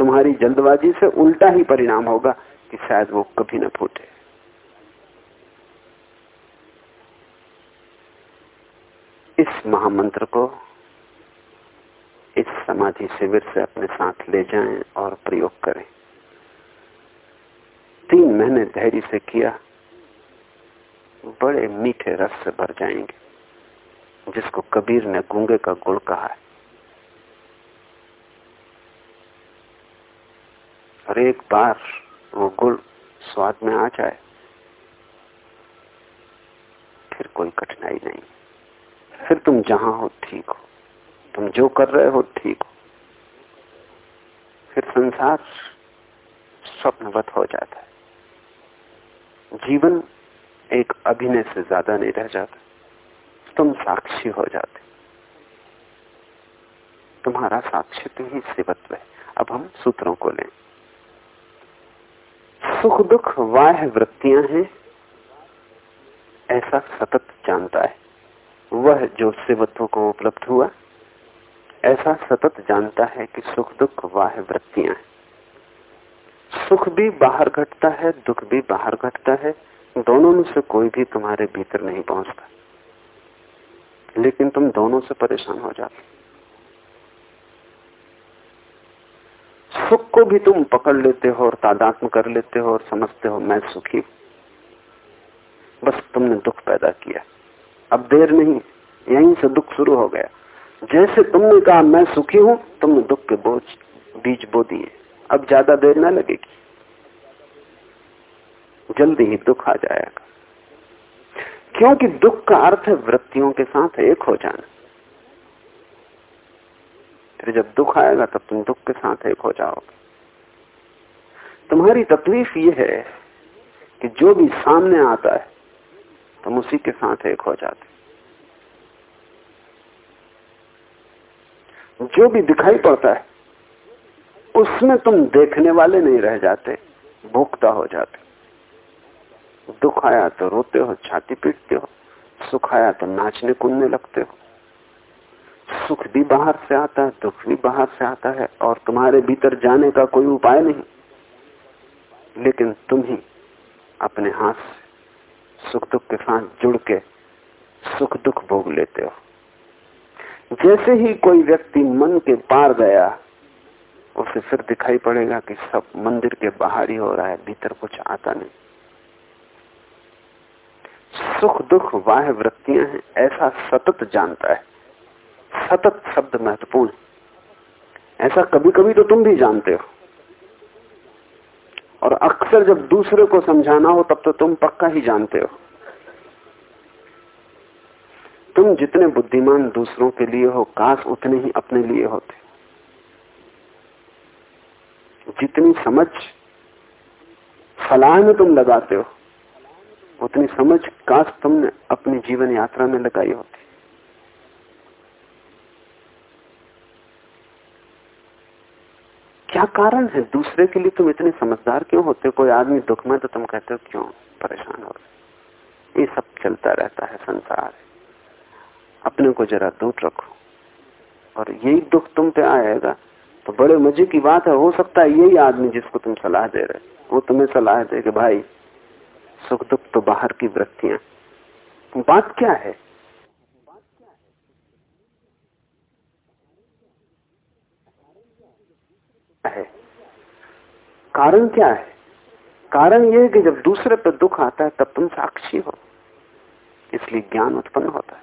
[SPEAKER 1] तुम्हारी जल्दबाजी से उल्टा ही परिणाम होगा कि शायद वो कभी ना फूटे। इस महामंत्र को इस समाधि शिविर से अपने साथ ले जाएँ और प्रयोग करें। तीन महीने धैर्य से किया, बड़े मीठे रस से भर जाएँगे, जिसको कबीर ने गूँगे का गुड़ कहा है। और एक बार वो गुड़ स्वाद में आ जाए, फिर कोई कठिनाई नहीं। फिर तुम जहाँ हो, ठीक हो। तुम जो कर रहे हो, ठीक हो। फिर संसार स्वप्नवत हो जाता है। जीवन एक अभिनय से ज़्यादा नहीं रह जाता। तुम साक्षी हो जाते। तुम्हारा साक्षित्व ही शिवत्व है। अब हम सूत्रों को लें। सुख दुख वाह वृत्तियाँ हैं, ऐसा सतत जानता है। वह जो शिवत्व को उपलब्ध हुआ, ऐसा सतत जानता है कि सुख दुख वाह वृत्तियाँ हैं। सुख भी बाहर घटता है, दुख भी बाहर घटता है, दोनों में से कोई भी तुम्हारे भीतर नहीं पहुँचता। लेकिन तुम दोनों से परेशान हो जाते सुख को भी तुम पकड़ लेते हो और तादात्म कर लेते हो और समझते हो मैं सुखी बस तुमने दुख पैदा किया। अब देर नहीं, यहीं से दुख शुरू हो गया। जैसे तुमने कहा मैं सुखी हूँ, तुमने दुख के बोझ, बीज बो दिए। अब ज़्यादा देर ना लगेगी। जल्दी ही दुख आ जाएगा। क्योंकि दुख का अर्थ है वृत्तियों के साथ एक हो जाना। फिर जब दुख आएगा, तब तुम दुख के साथ एक हो जाओगे। तुम्हारी तकलीफ़ ये है कि जो भी सामने आता है, तुम उसी के साथ एक हो जाते जो भी दिखाई पड़ता है, उसमें तुम देखने वाले नहीं रह जाते भूखता हो जाते दुख आया तो रोते हो, छाती पीटते हो, सुख आया तो नाचने कूदने लगते हो। सुख भी बाहर से आता है, दुख भी बाहर से आता है और तुम्हारे भीतर जाने का कोई उपाय नहीं। लेकिन तुम ही अपने हाथ से सुख दुख के साथ जुड़ के सुख दुख भोग लेते हो। जैसे ही कोई व्यक्ति मन के पार गया, उसे फिर दिखाई पड़ेगा कि सब मंदिर के बाहर ही हो रहा है, भीतर कुछ आता नहीं। सुख दुख वाह वृत्तियाँ हैं, ऐसा सतत जानता है। सतत शब्द महत्वपूर्ण ऐसा कभी कभी तो तुम भी जानते हो। और अक्सर जब दूसरे को समझाना हो, तब तो तुम पक्का ही जानते हो। तुम जितने बुद्धिमान दूसरों के लिए हो, काश उतने ही अपने लिए होते। जितनी समझ, सलाह में तुम लगाते हो, उतनी समझ काश तुमने अपनी जीवन यात्रा में लगाई होती। क्या कारण है? दूसरे के लिए तुम इतने समझदार क्यों होते कोई आदमी दुख में तो तुम कहते हो, क्यों परेशान हो ये सब चलता रहता है, संसार अपने को जरा दूर रखो। और यही दुख तुम पे आएगा तो बड़े मज़े की बात है, हो सकता है यही आदमी जिसको तुम सलाह दे रहे वो तुम्हें सलाह दे कि, भाई, सुख दुख तो बाहर की वृत्तियाँ बात क्या है? है। कारण क्या है? कारण यह है कि जब दूसरे पर दुख आता है, तब तुम साक्षी हो। इसलिए ज्ञान उत्पन्न होता है।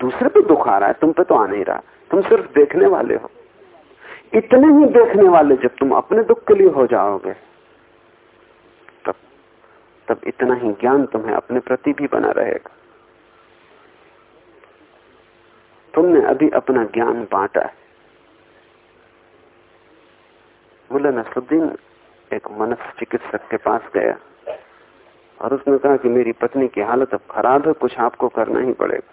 [SPEAKER 1] दूसरे पे दुख आ रहा है, तुम पे तो आ नहीं रहा। तुम सिर्फ़ देखने वाले हो। इतने ही देखने वाले जब तुम अपने दुख के लिए हो जाओगे, तब तब इतना ही ज्ञान तुम्हें अपने प्रति भी बना रहेगा। तुमने अभी अपना ज्ञान बांटा है। मुला नसरुद्दीन एक मनस चिकित्सक के पास गया और उसने कहा कि मेरी पत्नी की हालत अब खराब है, कुछ आपको करना ही पड़ेगा।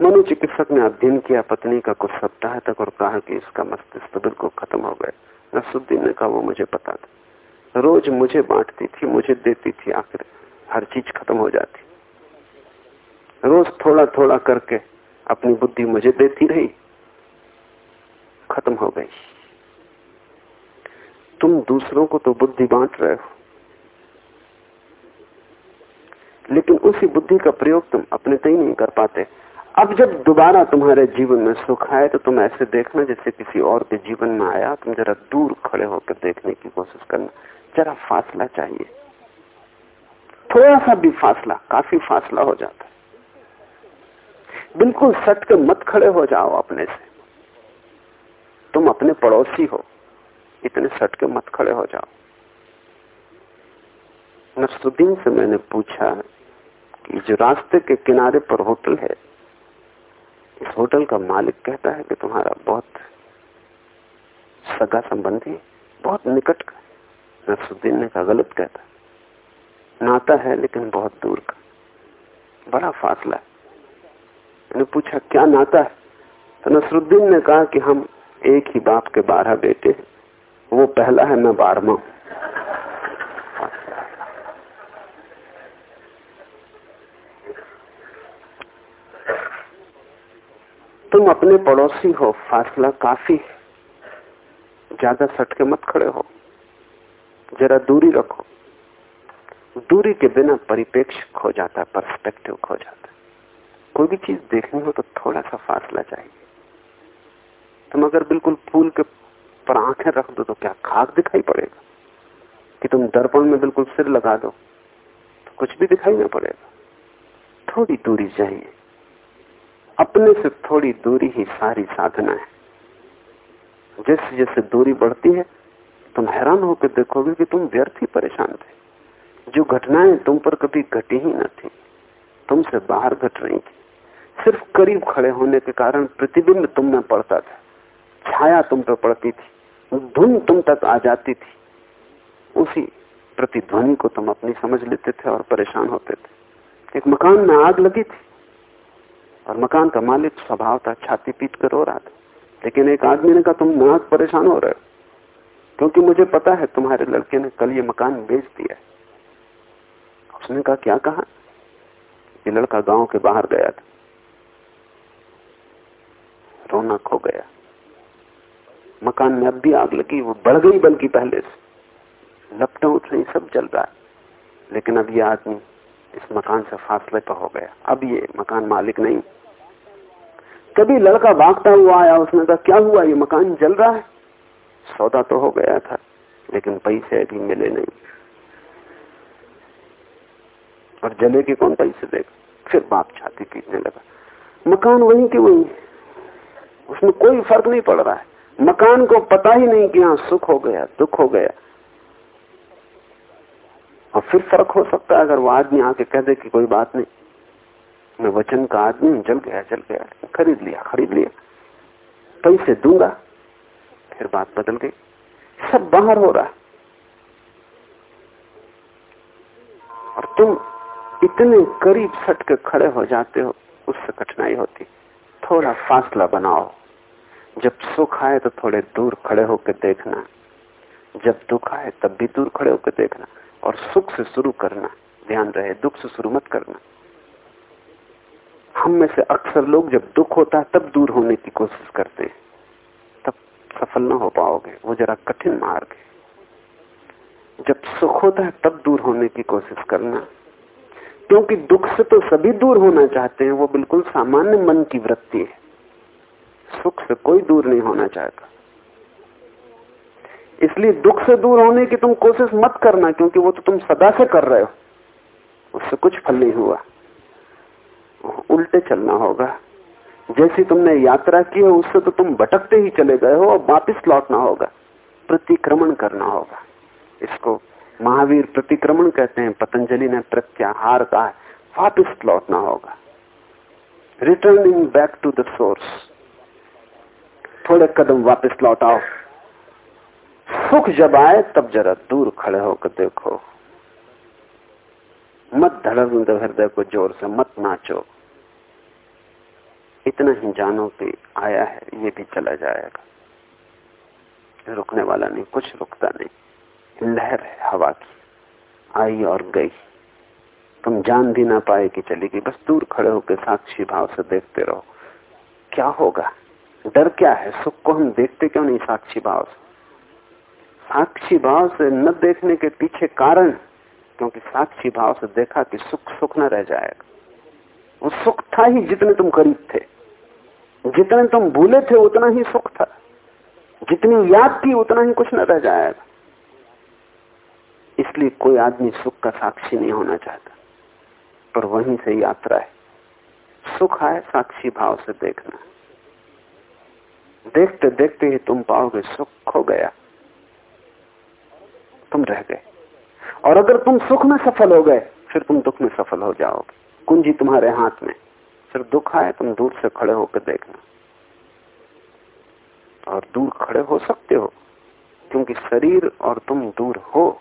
[SPEAKER 1] मनोचिकित्सक ने अध्ययन किया, पत्नी का कुछ सप्ताह तक और कहा कि इसका मस्तिष्क बिल्कुल खत्म हो गया। नसरुद्दीन ने कहा, वो मुझे पता था। रोज मुझे बांटती थी, मुझे देती थी आखिर, हर चीज़ खत्म हो जाती। रोज थोड़ा थोड़ा करके अपनी बुद्धि मुझे देती रही। खत्म हो गई। तुम दूसरों को तो बुद्धि बांट रहे हो। लेकिन उसी बुद्धि का प्रयोग तुम अपने तय नहीं कर पाते। अब जब दोबारा तुम्हारे जीवन में सुख आए तो तुम ऐसे देखना जैसे किसी और के जीवन में आया। तुम जरा दूर खड़े होकर देखने की कोशिश करना। जरा फासला चाहिए। थोड़ा सा भी फासला, काफ़ी फासला हो जाता है। बिल्कुल सट के मत खड़े हो जाओ अपने से। तुम अपने पड़ोसी हो। इतने सट के मत खड़े हो जाओ। नसरुद्दीन से मैंने पूछा कि जो रास्ते के किनारे पर होटल है, इस होटल का मालिक कहता है कि तुम्हारा बहुत सगा संबंधी, बहुत निकट का नसरुद्दीन ने कहा, गलत कहता नाता है लेकिन बहुत दूर का। बड़ा फासला है। मैंने पूछा, क्या नाता है? तो नसरुद्दीन ने कहा कि हम एक ही बाप के बारह बेटे। वो पहला है मैं बारहवा। तुम अपने पड़ोसी हो, फासला काफ़ी। ज़्यादा सटके मत खड़े हो। जरा दूरी रखो। दूरी के बिना परिपेक्ष खो जाता पर्सपेक्टिव खो जाता। है कोई भी चीज़ देखनी हो तो थोड़ा सा फासला चाहिए। तुम अगर बिल्कुल फूल के पर आँखें रख दो तो क्या खाक दिखाई पड़ेगा? कि तुम दर्पण में बिल्कुल सिर लगा दो तो कुछ भी दिखाई ना पड़ेगा। थोड़ी दूरी चाहिए। अपने से थोड़ी दूरी ही सारी साधना है। जैसे जैसे दूरी बढ़ती है, तुम हैरान होकर देखोगे कि तुम व्यर्थ ही परेशान थे। जो घटनाएँ तुम पर कभी घटी ही न थी, तुमसे बाहर घट रही थी। सिर्फ़ करीब खड़े होने के कारण प्रतिबिंब तुम में पड़ता था। छाया तुम पर पड़ती थी, धुन तुम तक आ जाती थी। उसी प्रतिध्वनि को तुम अपनी समझ लेते थे और परेशान होते थे। एक मकान में आग लगी थी और मकान का मालिक स्वभाव था छाती पीट कर रो रहा था। लेकिन एक आदमी ने कहा, तुम नाक परेशान हो रहे हो, क्योंकि मुझे पता है तुम्हारे लड़के ने कल ये मकान बेच दिया उसने कहा, क्या कहा? ये लड़का गाँव के बाहर गया था। रौनक हो गया। मकान में अब भी आग लगी, वो बढ़ गई बल्कि पहले से। लपटा उठ रही सब जल रहा है। लेकिन अब ये आदमी इस मकान से फासले पर हो गया। अब ये मकान मालिक नहीं। कभी लड़का भागता हुआ आया, उसने कहा, क्या हुआ? ये मकान जल रहा है? सौदा तो हो गया था, लेकिन पैसे अभी मिले नहीं। और जले के कौन पैसे देगा? फिर बाप छाती पीटने लगा। मकान वहीं के वहीं उसमें कोई फ़र्क नहीं पड़ रहा है। मकान को पता ही नहीं कि हाँ सुख हो गया, दुख हो गया। और फिर फ़र्क हो सकता है अगर वो आदमी आके कह दे कि कोई बात नहीं। मैं वचन का आदमी जल गया जल गया, खरीद लिया खरीद लिया। पैसे दूँगा, फिर बात बदल गई। सब बाहर हो रहा और तुम इतने करीब सट के खड़े हो जाते हो, उससे कठिनाई होती। थोड़ा फासला बनाओ। जब सुख आए तो थोड़े दूर खड़े होकर देखना। जब दुख आए, तब भी दूर खड़े होकर देखना और सुख से शुरू करना। ध्यान रहे, दुख से शुरू मत करना। हम में से अक्सर लोग जब दुख होता है, तब दूर होने की कोशिश करते हैं। तब सफल ना हो पाओगे। वो जरा कठिन मार्ग है। जब सुख होता है, तब दूर होने की कोशिश करना। क्योंकि दुख से तो सभी दूर होना चाहते हैं, वो बिल्कुल सामान्य मन की वृत्ति है। सुख से कोई दूर नहीं होना चाहता। इसलिए दुख से दूर होने की तुम कोशिश मत करना, क्योंकि वो तो तुम सदा से कर रहे हो। उससे कुछ फल नहीं हुआ। उल्टे चलना होगा। जैसी तुमने यात्रा की है, उससे तो तुम भटकते ही चले गए हो और वापिस लौटना होगा। प्रतिक्रमण करना होगा। इसको महावीर प्रतिक्रमण कहते हैं, पतंजलि ने प्रत्याहार कहा वापिस लौटना होगा। Returning back to the source थोड़े कदम वापस लौटाओ सुख जब आए, तब जरा दूर खड़े होकर देखो। मत धड़क हृदय को ज़ोर से, मत नाचो। इतना ही जानो कि आया है, ये भी चला जाएगा। रुकने वाला नहीं, कुछ रुकता नहीं। लहर है हवा की, आई और गई। तुम जान भी ना पाए कि चली गई। बस दूर खड़े होकर साक्षी भाव से देखते रहो। क्या होगा? डर क्या है? सुख को हम देखते क्यों नहीं साक्षी भाव से? साक्षी भाव से न देखने के पीछे कारण, क्योंकि साक्षी भाव से देखा कि सुख सुख न रह जाएगा। वो सुख था ही जितने तुम करीब थे। जितने तुम भूले थे, उतना ही सुख था। जितनी याद थी, उतना ही कुछ न रह जाएगा। इसलिए कोई आदमी सुख का साक्षी नहीं होना चाहता। पर वहीं से यात्रा है। सुख आए, साक्षी भाव से देखना। देखते देखते ही तुम पाओगे सुख खो गया। तुम रह गए। और अगर तुम सुख में सफल हो गए, फिर तुम दुख में सफल हो जाओगे। कुंजी तुम्हारे हाथ में। सिर्फ़ दुख आए, तुम दूर से खड़े होकर देखना। और दूर खड़े हो सकते हो, क्योंकि शरीर और तुम दूर हो।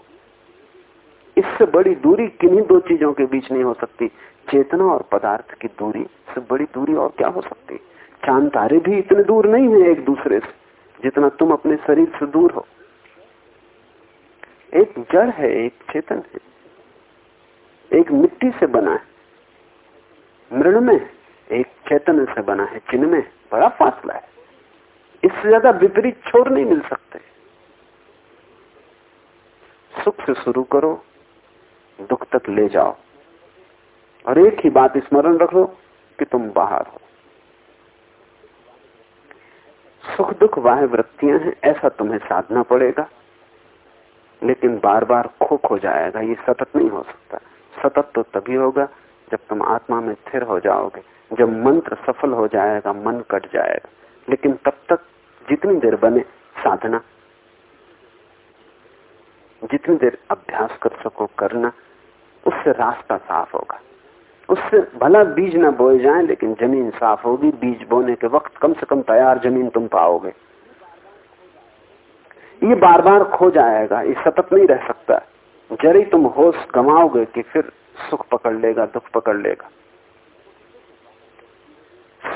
[SPEAKER 1] इससे बड़ी दूरी किन्हीं दो चीज़ों के बीच नहीं हो सकती। चेतना और पदार्थ की दूरी से बड़ी दूरी और क्या हो सकती? चाँद तारे भी इतने दूर नहीं है एक दूसरे से, जितना तुम अपने शरीर से दूर हो। एक जड़ है, एक चेतन है, एक मिट्टी से बना है मृण में एक चैतन्य से बना है चिन्ह में बड़ा फासला है। इससे ज़्यादा विपरीत छोर नहीं मिल सकते। सुख से शुरू करो, दुख तक ले जाओ, और एक ही बात स्मरण रख लो कि तुम बाहर हो। सुख दुख वाह वृत्तियाँ हैं, ऐसा तुम्हें साधना पड़ेगा। लेकिन बार बार खोख हो जाएगा, ये सतत नहीं हो सकता। सतत तो तभी होगा जब तुम आत्मा में स्थिर हो जाओगे, जब मंत्र सफल हो जाएगा, मन कट जाएगा। लेकिन तब तक जितनी देर बने साधना, जितनी देर अभ्यास कर सको करना, उससे रास्ता साफ़ होगा। उससे भला बीज ना बोए जाए, लेकिन ज़मीन साफ़ होगी, बीज बोने के वक्त कम से कम तैयार ज़मीन तुम पाओगे। ये बार बार खो जाएगा, ये सतत नहीं रह सकता। जरी तुम होश गमाओगे कि फिर सुख पकड़ लेगा, दुख पकड़ लेगा।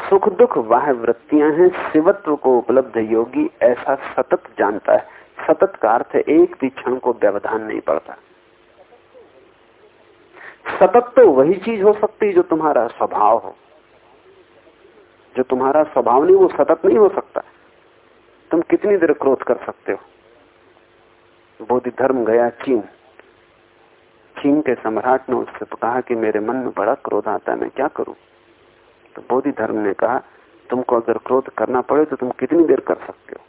[SPEAKER 1] सुख दुख वह वृत्तियाँ हैं, शिवत्व को उपलब्ध योगी ऐसा सतत जानता है। सतत का अर्थ एक भी क्षण को व्यवधान नहीं पड़ता। सतत तो वही चीज़ हो सकती जो तुम्हारा स्वभाव हो। जो तुम्हारा स्वभाव नहीं, वो सतत नहीं हो सकता। तुम कितनी देर क्रोध कर सकते हो? बोधि धर्म गया चीन। चीन के सम्राट ने उससे कहा कि मेरे मन में बड़ा क्रोध आता है, मैं क्या करूँ? तो बोधि धर्म ने कहा, तुमको अगर क्रोध करना पड़े तो तुम कितनी देर कर सकते हो?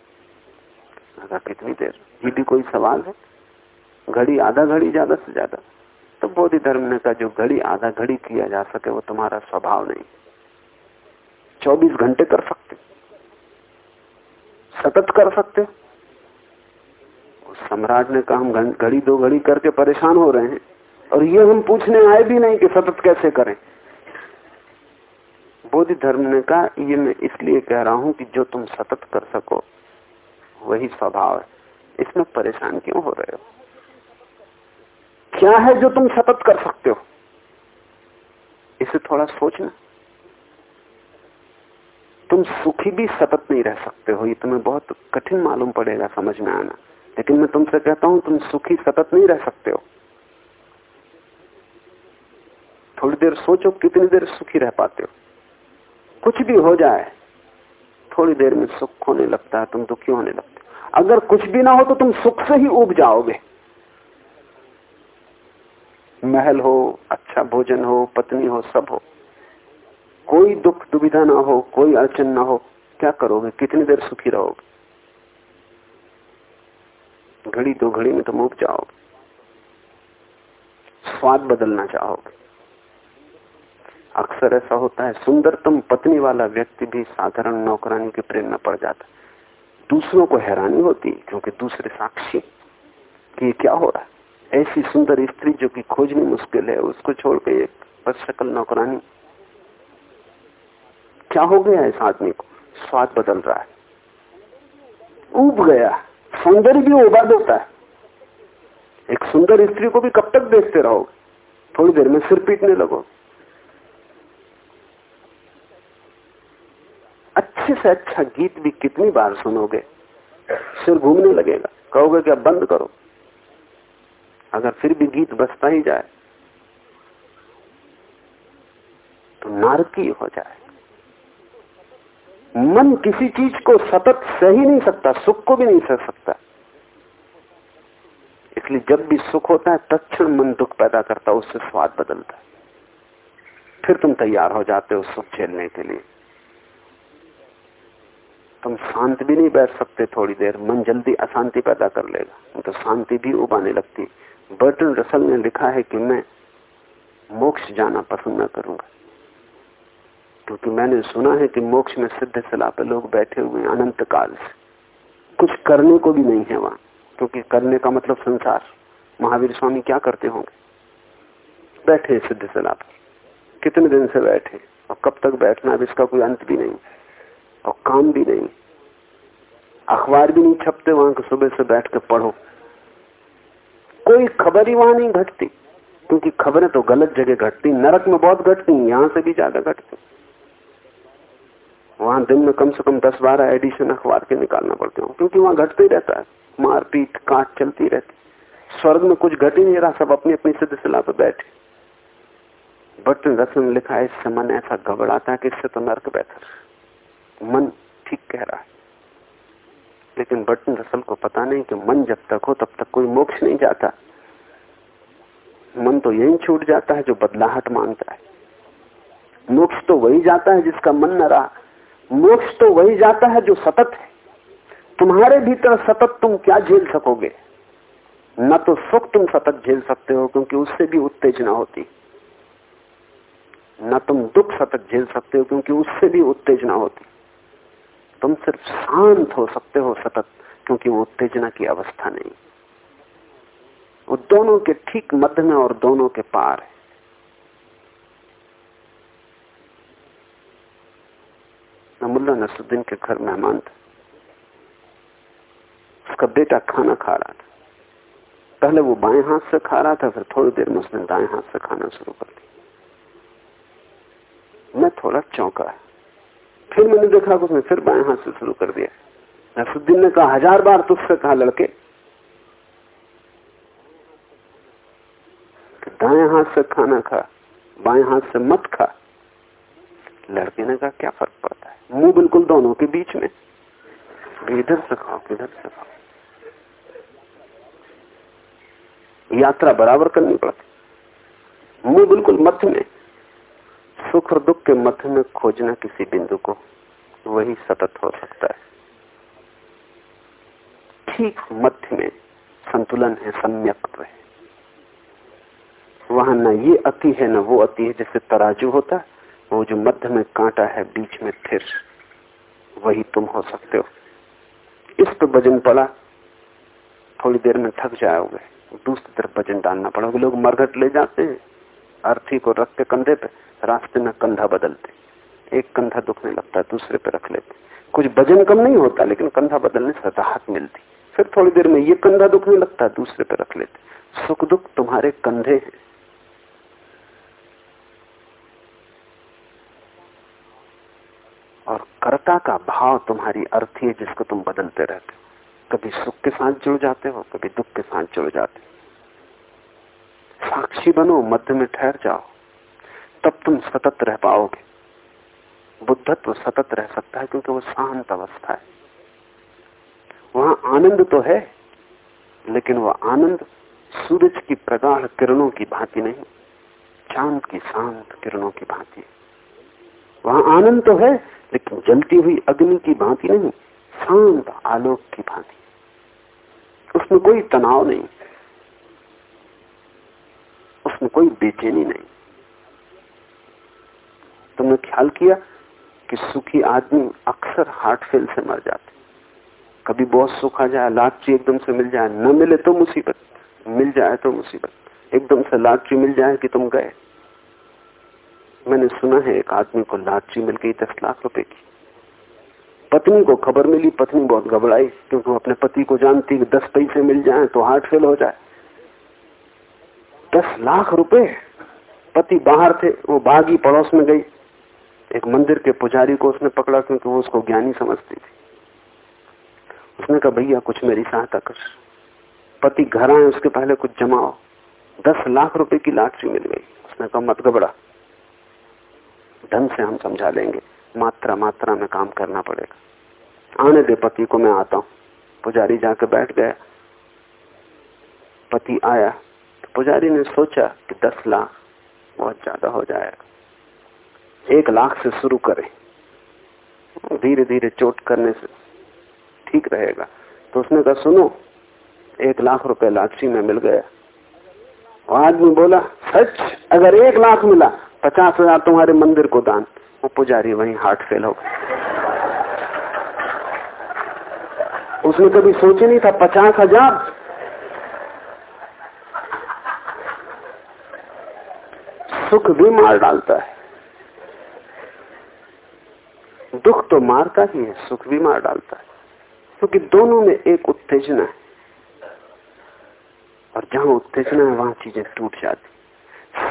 [SPEAKER 1] कहा कितनी देर? ये भी कोई सवाल है? घड़ी आधा घड़ी ज़्यादा से ज़्यादा। तो बोधि धर्म ने कहा जो घड़ी, आधा घड़ी किया जा सके, वो तुम्हारा स्वभाव नहीं। चौबीस घंटे कर सकते। सतत कर सकते। सम्राट ने कहा, हम घड़ी, दो घड़ी करके परेशान हो रहे हैं। और ये हम पूछने आए भी नहीं कि सतत कैसे करें। बोधि धर्म ने कहा, ये मैं इसलिए कह रहा हूँ कि जो तुम सतत कर सको, वही स्वभाव है। इसमें परेशान क्यों हो रहे हो? क्या है जो तुम सतत कर सकते हो? इसे थोड़ा सोचना। तुम सुखी भी सतत नहीं रह सकते हो, ये तुम्हें बहुत कठिन मालूम पड़ेगा समझ में आना। लेकिन मैं तुमसे कहता हूँ, तुम सुखी सतत नहीं रह सकते हो। थोड़ी देर सोचो कितनी देर सुखी रह पाते हो। कुछ भी हो जाए, थोड़ी देर में सुख होने लगता है, तुम दुखी होने लगते हो। अगर कुछ भी ना हो तो तुम सुख से ही उब जाओगे। महल हो अच्छा भोजन हो, पत्नी हो, सब हो। कोई दुख दुविधा ना हो, कोई अड़चन ना हो, क्या करोगे? कितनी देर सुखी रहोगे? घड़ी दो घड़ी में तुम उब जाओगे। स्वाद बदलना चाहोगे। अक्सर ऐसा होता है, सुंदरतम पत्नी वाला व्यक्ति भी साधारण नौकरानी के प्रेम में पड़ जाता दूसरों को हैरानी होती क्योंकि दूसरे साक्षी कि क्या हो रहा है? ऐसी सुंदर स्त्री जो कि खोजनी मुश्किल है, उसको छोड़ के एक बस शकल नौकरानी। क्या हो गया इस आदमी को? स्वाद बदल रहा है। उब गया। सौंदर्य भी उबा देता है। एक सुंदर स्त्री को भी कब तक देखते रहोगे? थोड़ी देर में सिर पीटने लगो। अच्छे से अच्छा गीत भी कितनी बार सुनोगे? सिर घूमने लगेगा। कहोगे कि अब बंद करो। अगर फिर भी गीत बसता ही जाए तो नारकी हो जाए। मन किसी चीज़ को सतत सह ही नहीं सकता, सुख को भी नहीं सह सकता। इसलिए जब भी सुख होता है तत्ण मन दुख पैदा करता है, उससे स्वाद बदलता है। फिर तुम तैयार हो जाते हो सुख झेलने के लिए। तुम शांत भी नहीं बैठ सकते थोड़ी देर, मन जल्दी अशांति पैदा कर लेगा। तो शांति भी उबाने लगती बर्टन रसल ने लिखा है कि मैं मोक्ष जाना पसंद न करूँगा। क्योंकि मैंने सुना है कि मोक्ष में सिद्ध सलाह पे लोग बैठे हुए हैं, अनंत काल से। कुछ करने को भी नहीं है वहाँ, क्योंकि करने का मतलब संसार। महावीर स्वामी क्या करते होंगे? बैठे सिद्ध सलाह पर। कितने दिन से बैठे और कब तक बैठना अब इसका कोई अंत भी नहीं और काम भी नहीं अखबार भी नहीं छपते वहाँ के सुबह से बैठ के पढ़ो। कोई खबर ही वहाँ नहीं घटती। क्योंकि खबरें तो गलत जगह घटती, नरक में बहुत घटती यहाँ से भी ज़्यादा घटती। वहाँ दिन में कम से कम दस बारह एडिशन अखबार के निकालना पड़ते हो। क्योंकि वहाँ घटते ही रहता है। मारपीट, काट चलती रहती। स्वर्ग में कुछ घट ही नहीं रहा, सब अपनी अपनी सिद्ध सिला पर बैठे। बटन रत्न लिखा है इससे मन ऐसा घबराता है कि इससे तो नर्क बेहतर मन ठीक कह रहा है। लेकिन बटन रसल को पता नहीं कि मन जब तक हो तब तक कोई मोक्ष नहीं जाता। मन तो यही छूट जाता है जो बदलाहट माँगता है। मोक्ष तो वही जाता है जिसका मन न रहा। मोक्ष तो वही जाता है जो सतत है। तुम्हारे भीतर सतत तुम क्या झेल सकोगे? न तो सुख तुम सतत झेल सकते हो, क्योंकि उससे भी उत्तेजना होती। न तुम दुख सतत झेल सकते हो, क्योंकि उससे भी उत्तेजना होती। तुम सिर्फ़ शांत हो सकते हो सतत, क्योंकि वो उत्तेजना की अवस्था नहीं। वो दोनों के ठीक मध्य में और दोनों के पार है। मुल्ला नसुद्दीन के घर मेहमान था। उसका बेटा खाना खा रहा था। पहले वो बाएँ हाथ से खा रहा था, फिर थोड़ी देर में उसने दाएँ हाथ से खाना शुरू कर दिया। मैं थोड़ा चौंका। फिर मैंने देखा उसने फिर बाएँ हाथ से शुरू कर दिया। नसुद्दीन ने कहा, हज़ार बार तुझसे कहा, लड़के। दाएँ हाथ से खाना खा, बाएँ हाथ से मत खा। लड़के ने कहा, क्या फ़र्क पड़ता है? मुँह बिल्कुल दोनों के बीच में। इधर से खाओ किधर से खाओ। यात्रा बराबर करनी पड़ती। मुँह बिल्कुल मध्य में। सुख और दुख के मध्य में खोजना किसी बिंदु को, वही सतत हो सकता है। ठीक मध्य में संतुलन है, सम्यक है। वहाँ न ये अति है, न वो अति है, जैसे तराजू होता वो जो मध्य में कांटा है, बीच में फिर वही तुम हो सकते हो। इस पर वज़न पड़ा, थोड़ी देर में थक जाओगे, दूसरी तरफ़ वज़न डालना पड़ोगे लोग मरघट ले जाते हैं। अर्थी को रख के कंधे पे, रास्ते में कंधा बदलते। एक कंधा दुखने लगता है, दूसरे पे रख लेते। कुछ वज़न कम नहीं होता, लेकिन कंधा बदलने से राहत मिलती। फिर थोड़ी देर में ये कंधा दुखने लगता है दूसरे पे रख लेते। सुख दुख तुम्हारे कंधे हैं। और कर्ता का भाव तुम्हारी अर्थी है जिसको तुम बदलते रहते हो। कभी सुख के साथ जुड़ जाते हो, कभी दुख के साथ जुड़ जाते हो। साक्षी बनो, मध्य में ठहर जाओ। तब तुम सतत रह पाओगे। बुद्धत्व सतत रह सकता है क्योंकि वो शांत अवस्था है। वहाँ आनंद तो है, लेकिन वह आनंद सूरज की प्रगाढ़ किरणों की भांति नहीं, चाँद की शांत किरणों की भांति वहाँ आनंद तो है, लेकिन जलती हुई अग्नि की भांति नहीं, शांत आलोक की भांति उसमें कोई तनाव नहीं। उसमें कोई बेचैनी नहीं। तुमने ख्याल किया कि सुखी आदमी अक्सर हार्ट फेल से मर जाते कभी बहुत सुख आ जाए लाटरी एकदम से मिल जाए, न मिले तो मुसीबत, मिल जाए तो मुसीबत। एकदम से लाटरी मिल जाए कि तुम गए। मैंने सुना है एक आदमी को लाटरी मिल गई, दस लाख रुपए की। पत्नी को खबर मिली, पत्नी बहुत घबराई, क्योंकि वो अपने पति को जानती कि दस पैसे मिल जाए तो हार्ट फेल हो जाए। दस लाख रुपए पति बाहर थे, वो बागी पड़ोस में गई। एक मंदिर के पुजारी को उसने पकड़ा क्योंकि वो उसको ज्ञानी समझती थी। उसने कहा, भैया, कुछ मेरी सहायता कर। पति घर आए, उसके पहले कुछ जमाओ। दस लाख रुपए की लाटरी मिल गई। उसने कहा, मत घबरा। ढंग से हम समझा लेंगे। मात्रा मात्रा में काम करना पड़ेगा। आने दे पति को, मैं आता हूँ। पुजारी जाके बैठ गया। पति आया। तो पुजारी ने सोचा कि दस लाख बहुत ज़्यादा हो जाएगा। एक लाख से शुरू करें। धीरे धीरे चोट करने से ठीक रहेगा। तो उसने कहा, सुनो, एक लाख रुपए लाठी में मिल गया। और आदमी बोला, सच, अगर एक लाख मिला, पचास हज़ार तुम्हारे मंदिर को दान। वो पुजारी वहीं हार्ट फेल हो गया उसने कभी सोचे नहीं था, पचास हज़ार सुख भी मार डालता है। दुख तो मारता ही है, सुख भी मार डालता है। क्योंकि दोनों में एक उत्तेजना है। और जहाँ उत्तेजना है, वहाँ चीज़ें टूट जाती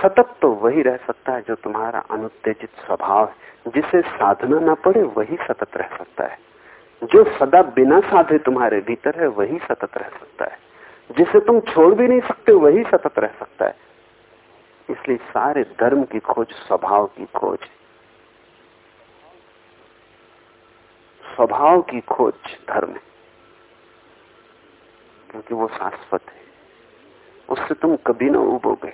[SPEAKER 1] सतत तो वही रह सकता है जो तुम्हारा अनुत्तेजित स्वभाव है। जिसे साधना ना पड़े, वही सतत रह सकता है। जो सदा बिना साधे तुम्हारे भीतर है, वही सतत रह सकता है। जिसे तुम छोड़ भी नहीं सकते, वही सतत रह सकता है। इसलिए सारे धर्म की खोज, स्वभाव की खोज। स्वभाव की खोज धर्म है, क्योंकि वो शाश्वत है। उससे तुम कभी ना उबोगे।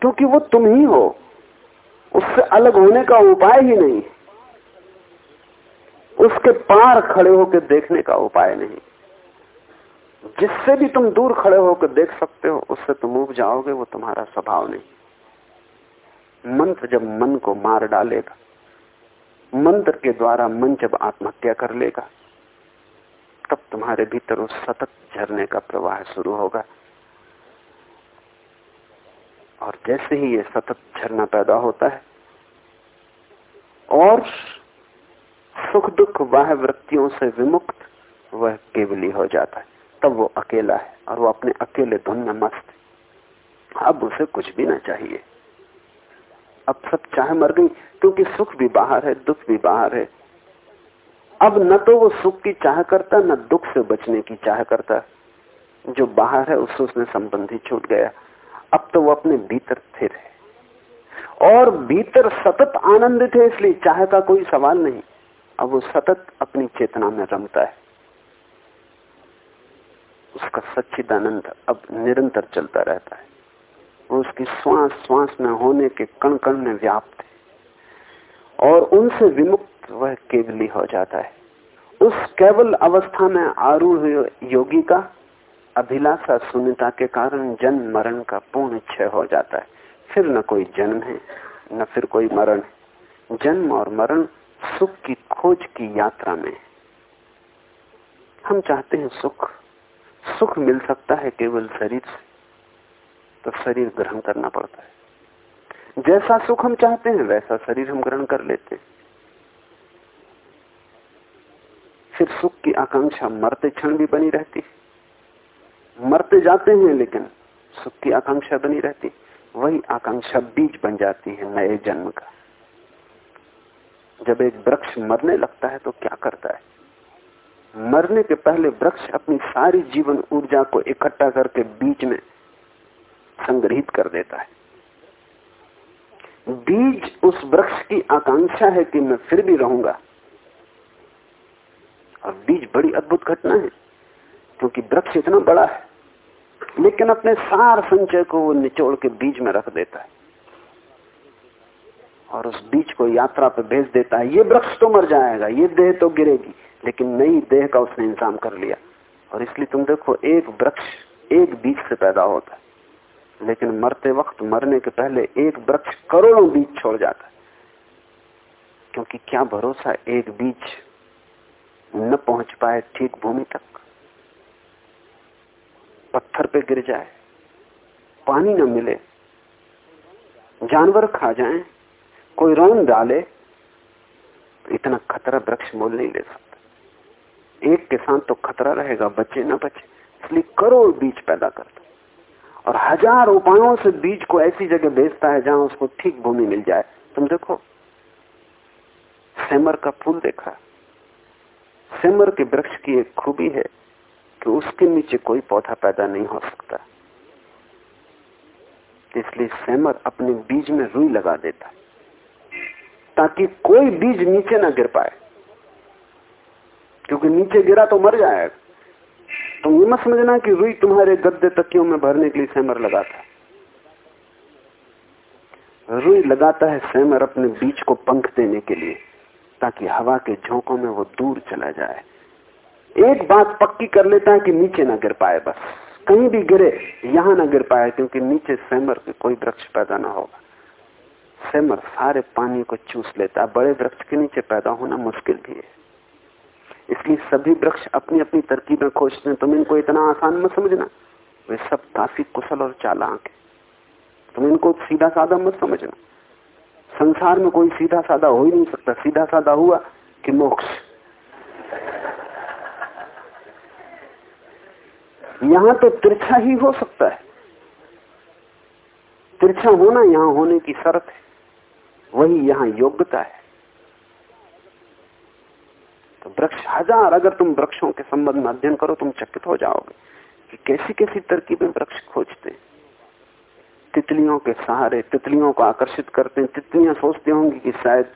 [SPEAKER 1] क्योंकि वो तुम ही हो, उससे अलग होने का उपाय ही नहीं। उसके पार खड़े होकर देखने का उपाय नहीं। जिससे भी तुम दूर खड़े होकर देख सकते हो, उससे तुम उब जाओगे, वो तुम्हारा स्वभाव नहीं। मंत्र जब मन को मार डालेगा, मंत्र के द्वारा मन जब आत्महत्या कर लेगा, तब तुम्हारे भीतर उस सतत झरने का प्रवाह शुरू होगा। और जैसे ही ये सतत झरना पैदा होता है, और सुख दुख वाह वृत्तियों से विमुक्त, वह केवली हो जाता है। तब वो अकेला है और वो अपने अकेले धुन में मस्त अब उसे कुछ भी ना चाहिए। अब सब चाह मर गई, क्योंकि सुख भी बाहर है, दुख भी बाहर है। अब न तो वो सुख की चाह करता, न दुख से बचने की चाह करता। जो बाहर है, उससे उसने संबंधी छूट गया। अब तो वो अपने भीतर स्थिर है। और भीतर सतत आनंदित है, इसलिए चाह का कोई सवाल नहीं। अब वो सतत अपनी चेतना में रमता है। उसका सच्चिदानंद अब निरंतर चलता रहता है। वो उसकी श्वास श्वास में होने के कण कण में व्याप्त है। और उनसे विमुक्त वह केवली हो जाता है। उस केवल अवस्था में आरूढ़ योगी का अभिलाषा शून्यता के कारण जन्म, मरण का पूर्ण क्षय हो जाता है। फिर न कोई जन्म है, न फिर कोई मरण है। जन्म और मरण सुख की खोज की यात्रा में हम चाहते हैं सुख सुख मिल सकता है केवल शरीर से। तो शरीर ग्रहण करना पड़ता है। जैसा सुख हम चाहते हैं, वैसा शरीर हम ग्रहण कर लेते हैं। फिर सुख की आकांक्षा मरते क्षण भी बनी रहती है। मरते जाते हैं, लेकिन सुख की आकांक्षा बनी रहती वही आकांक्षा बीज बन जाती है नए जन्म का। जब एक वृक्ष मरने लगता है तो क्या करता है? मरने के पहले वृक्ष अपनी सारी जीवन ऊर्जा को इकट्ठा करके बीज में संग्रहित कर देता है। बीज उस वृक्ष की आकांक्षा है कि मैं फिर भी रहूँगा। और बीज बड़ी अद्भुत घटना है, क्योंकि वृक्ष इतना बड़ा है, लेकिन अपने सार संचय को वो निचोड़ के बीज में रख देता है। और उस बीज को यात्रा पर भेज देता है ये वृक्ष तो मर जाएगा ये देह तो गिरेगी लेकिन नई देह का उसने इंतज़ाम कर लिया। और इसलिए तुम देखो एक वृक्ष एक बीज से पैदा होता है लेकिन मरते वक्त मरने के पहले एक वृक्ष करोड़ों बीज छोड़ जाता है। क्योंकि क्या भरोसा एक बीज न पहुँच पाए ठीक भूमि तक? पत्थर पे गिर जाए पानी न मिले जानवर खा जाएँ, कोई रोन डाले तो इतना खतरा वृक्ष मोल नहीं ले सकता। एक किसान तो खतरा रहेगा, बचे ना बचे। इसलिए करोड़ बीज पैदा करता और हज़ार उपायों से बीज को ऐसी जगह भेजता है जहाँ उसको ठीक भूमि मिल जाए। तुम देखो, सेमर का फूल देखा। सेमर के वृक्ष की एक खूबी है कि उसके नीचे कोई पौधा पैदा नहीं हो सकता। इसलिए सेमर अपने बीज में रुई लगा देता ताकि कोई बीज नीचे ना गिर पाए। क्योंकि नीचे गिरा तो मर जाएगा तुम ये मत समझना कि रुई तुम्हारे गद्दे तकियों में भरने के लिए सेमर लगाता है। रुई लगाता है सेमर अपने बीज को पंख देने के लिए, ताकि हवा के झोंकों में वो दूर चला जाए। एक बात पक्की कर लेता है कि नीचे ना गिर पाए बस। कहीं भी गिरे, यहाँ ना गिर पाए, क्योंकि नीचे सेमर के कोई वृक्ष पैदा ना होगा। सेमर सारे पानी को चूस लेता है बड़े वृक्ष के नीचे पैदा होना मुश्किल भी है। इसलिए सभी वृक्ष अपनी अपनी तरकीबें खोजते हैं, तुम इनको इतना आसान मत समझना। वे सब काफ़ी कुशल और चालाक है। तुम इनको सीधा साधा मत समझना। संसार में कोई सीधा साधा हो ही नहीं सकता। सीधा साधा हुआ कि मोक्ष। यहाँ तो तिरछा ही हो सकता है। तिरछा होना यहाँ होने की शर्त है। वही यहाँ योग्यता है। तो वृक्ष हज़ार, अगर तुम वृक्षों के संबंध में अध्ययन करो, तुम चकित हो जाओगे कि कैसी कैसी तरकीबें वृक्ष खोजते तितलियों के सहारे तितलियों को आकर्षित करते हैं। तितलियाँ सोचती होंगी कि शायद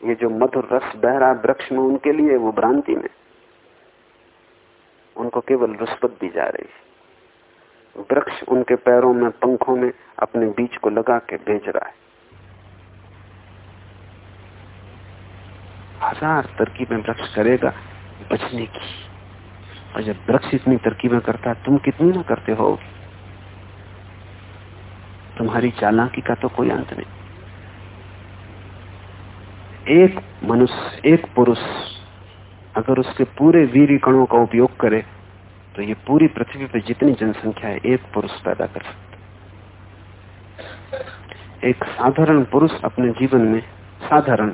[SPEAKER 1] ये जो मधुर रस बह रहा वृक्ष में, उनके लिए वो भ्रांति में। उनको केवल रुष्पत दी जा रही है। वृक्ष उनके पैरों में, पंखों में अपने बीज को लगा के भेज रहा है। हज़ार तरकीबें वृक्ष करेगा, बचने की। और जब वृक्ष इतनी तरकीबें करता तुम कितनी ना करते हो। तुम्हारी चालाकी का तो कोई अंत नहीं। एक मनुष्य, एक पुरुष अगर उसके पूरे वीर कणों का उपयोग करे तो ये पूरी पृथ्वी पर जितनी जनसंख्या है, एक पुरुष पैदा कर सकता एक साधारण पुरुष अपने जीवन में, साधारण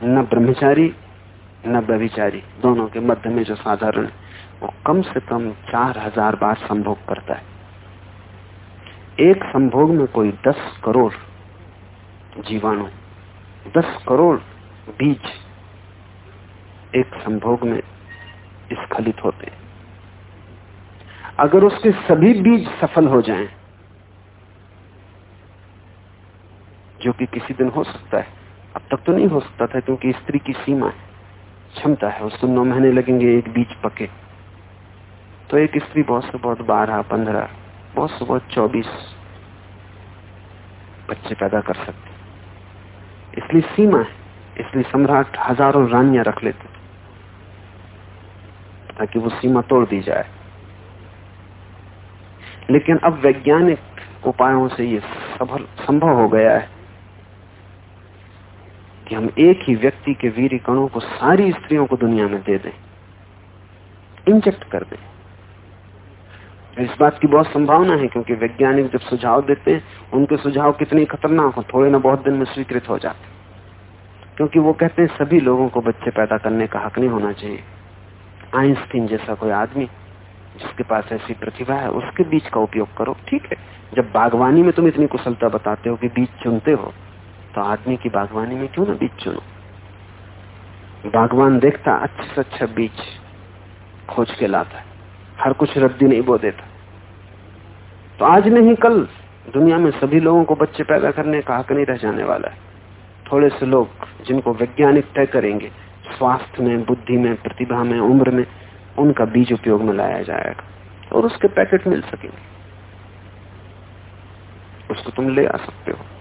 [SPEAKER 1] न ब्रह्मचारी न व्यभिचारी दोनों के मध्य में जो साधारण वो कम से कम चार हज़ार बार संभोग करता है। एक संभोग में कोई दस करोड़ जीवाणु दस करोड़ बीज एक संभोग में स्खलित होते अगर उसके सभी बीज सफल हो जाएँ, जो कि किसी दिन हो सकता है अब तक तो नहीं हो सकता था क्योंकि स्त्री की सीमा है, क्षमता है उसको नौ महीने लगेंगे एक बीज पके तो एक स्त्री बहुत से बहुत बारह, पंद्रह, बहुत से बहुत चौबीस बच्चे पैदा कर सकते। इसलिए सीमा है, इसलिए सम्राट हज़ारों रानियाँ रख लेते ताकि वो सीमा तोड़ दी जाए। लेकिन अब वैज्ञानिक उपायों से ये संभव हो गया है। कि हम एक ही व्यक्ति के वीर कणों को सारी स्त्रियों को दुनिया में दे दें। इंजेक्ट कर दें। इस बात की बहुत संभावना है, क्योंकि वैज्ञानिक जब सुझाव देते हैं, उनके सुझाव कितने खतरनाक हो, थोड़े ना बहुत दिन में स्वीकृत हो जाते क्योंकि वो कहते हैं, सभी लोगों को बच्चे पैदा करने का हक नहीं होना चाहिए। आइंस्टीन जैसा कोई आदमी जिसके पास ऐसी प्रतिभा है, उसके बीज का उपयोग करो, ठीक है? जब बागवानी में तुम इतनी कुशलता बताते हो कि बीज चुनते हो तो आदमी की बागवानी में क्यों ना बीज चुनो? बागवान देखता, अच्छे से अच्छा बीज खोज के लाता है। हर कुछ रद्दी नहीं बो देता। तो आज नहीं, कल दुनिया में सभी लोगों को बच्चे पैदा करने का हक नहीं रह जाने वाला है। थोड़े से लोग जिनको वैज्ञानिक तय करेंगे स्वास्थ्य में, बुद्धि में, प्रतिभा में, उम्र में, उनका बीज उपयोग में लाया जाएगा और उसके पैकेट मिल सकेंगे। उसको तुम ले आ सकते हो।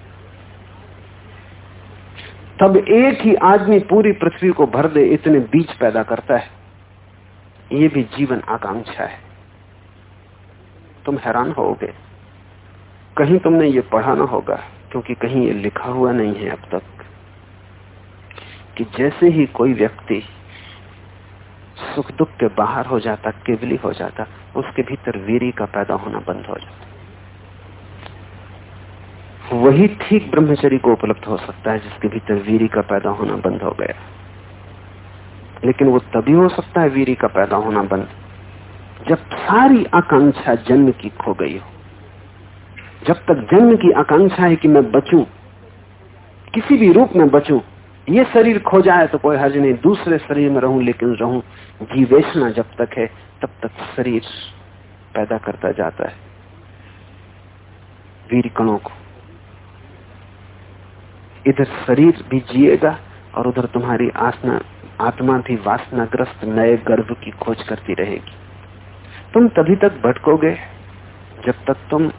[SPEAKER 1] तब एक ही आदमी पूरी पृथ्वी को भर दे, इतने बीज पैदा करता है। ये भी जीवन आकांक्षा है। तुम हैरान होगे। कहीं तुमने ये पढ़ा ना होगा, क्योंकि कहीं ये लिखा हुआ नहीं है अब तक, कि जैसे ही कोई व्यक्ति सुख दुख के बाहर हो जाता, केवली हो जाता, उसके भीतर वीरी का पैदा होना बंद हो जाता। वही ठीक ब्रह्मचरी को उपलब्ध हो सकता है, जिसके भीतर वीरी का पैदा होना बंद हो गया। लेकिन वो तभी हो सकता है वीरी का पैदा होना बंद, जब सारी आकांक्षा जन्म की खो गई हो। जब तक जन्म की आकांक्षा है कि मैं बचूं, किसी भी रूप में बचूं, ये शरीर खो जाए तो कोई हर्ज नहीं, दूसरे शरीर में रहूँ, लेकिन रहूँ। जीवेशना जब तक है, तब तक शरीर पैदा करता जाता है। वीर कणों को इधर शरीर भी जिएगा और उधर तुम्हारी आसना आत्मा भी वासनाग्रस्त नए गर्भ की खोज करती रहेगी। तुम तभी तक भटकोगे जब तक तुम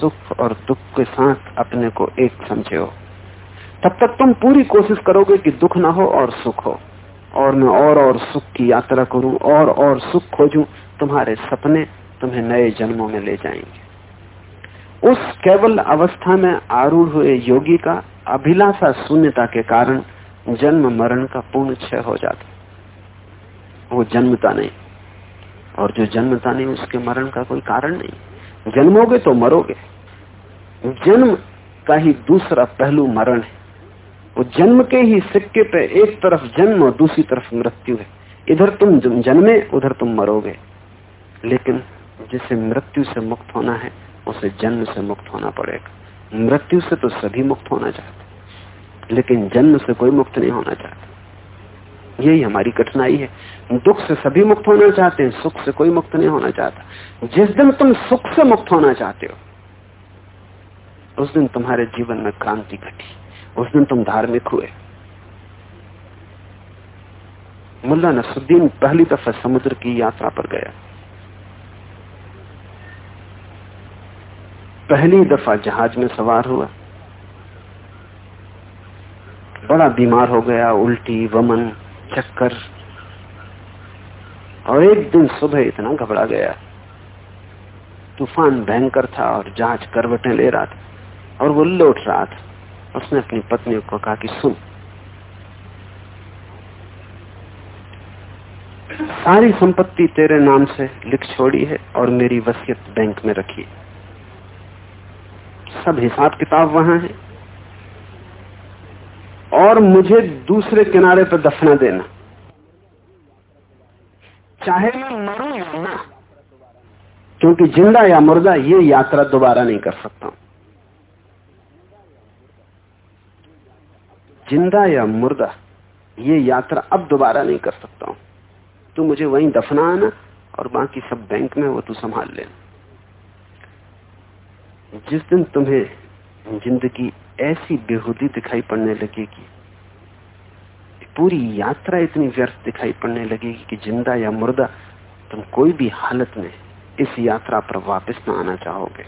[SPEAKER 1] सुख और दुख के साथ अपने को एक समझे हो। तब तक तुम पूरी कोशिश करोगे कि दुख ना हो और सुख हो। और मैं और और सुख की यात्रा करूँ, और और सुख खोजूं, तुम्हारे सपने तुम्हें नए जन्मों में ले जाएँगे। उस केवल अवस्था में आरूढ़ हुए योगी का अभिलाषा शून्यता के कारण जन्म, मरण का पूर्ण क्षय हो जाता वो जन्मता नहीं। और जो जन्मता नहीं, उसके मरण का कोई कारण नहीं। जन्मोगे तो मरोगे। जन्म का ही दूसरा पहलू मरण है। वो जन्म के ही सिक्के पे एक तरफ़ जन्म और दूसरी तरफ़ मृत्यु है। इधर तुम जन्मे, उधर तुम मरोगे। लेकिन जिसे मृत्यु से मुक्त होना है, उसे जन्म से मुक्त होना पड़ेगा। मृत्यु से तो सभी मुक्त होना चाहते लेकिन जन्म से कोई मुक्त नहीं होना चाहता। यही हमारी कठिनाई है। दुख से सभी मुक्त होना चाहते हैं, सुख से कोई मुक्त नहीं होना चाहता। जिस दिन तुम सुख से मुक्त होना चाहते हो, उस दिन तुम्हारे जीवन में क्रांति घटी, उस दिन तुम धार्मिक हुए। मुल्ला नसुद्दीन पहली दफ़ा समुद्र की यात्रा पर गया। पहली दफ़ा जहाज़ में सवार हुआ। बड़ा बीमार हो गया, उल्टी, वमन, चक्कर। और एक दिन सुबह इतना घबरा गया। तूफ़ान भयंकर था और जहाज़ करवटें ले रहा था और वो लौट रहा था। उसने अपनी पत्नी को कहा कि सुन, सारी संपत्ति तेरे नाम से लिख छोड़ी है और मेरी वसीयत बैंक में रखी सब हिसाब किताब वहाँ है। और मुझे दूसरे किनारे पर दफना देना। चाहे मैं मरू या ना, क्योंकि ज़िंदा या मुर्दा, ये यात्रा दोबारा नहीं कर सकता हूँ। ज़िंदा या मुर्दा, ये यात्रा अब दोबारा नहीं कर सकता हूँ। तू मुझे वहीं दफना आना, और बाकी सब बैंक में वो तू संभाल लेना। जिस दिन तुम्हें ज़िंदगी ऐसी बेहूदी दिखाई पड़ने लगेगी, पूरी यात्रा इतनी व्यर्थ दिखाई पड़ने लगेगी कि ज़िंदा या मुर्दा तुम कोई भी हालत में इस यात्रा पर वापस न आना चाहोगे।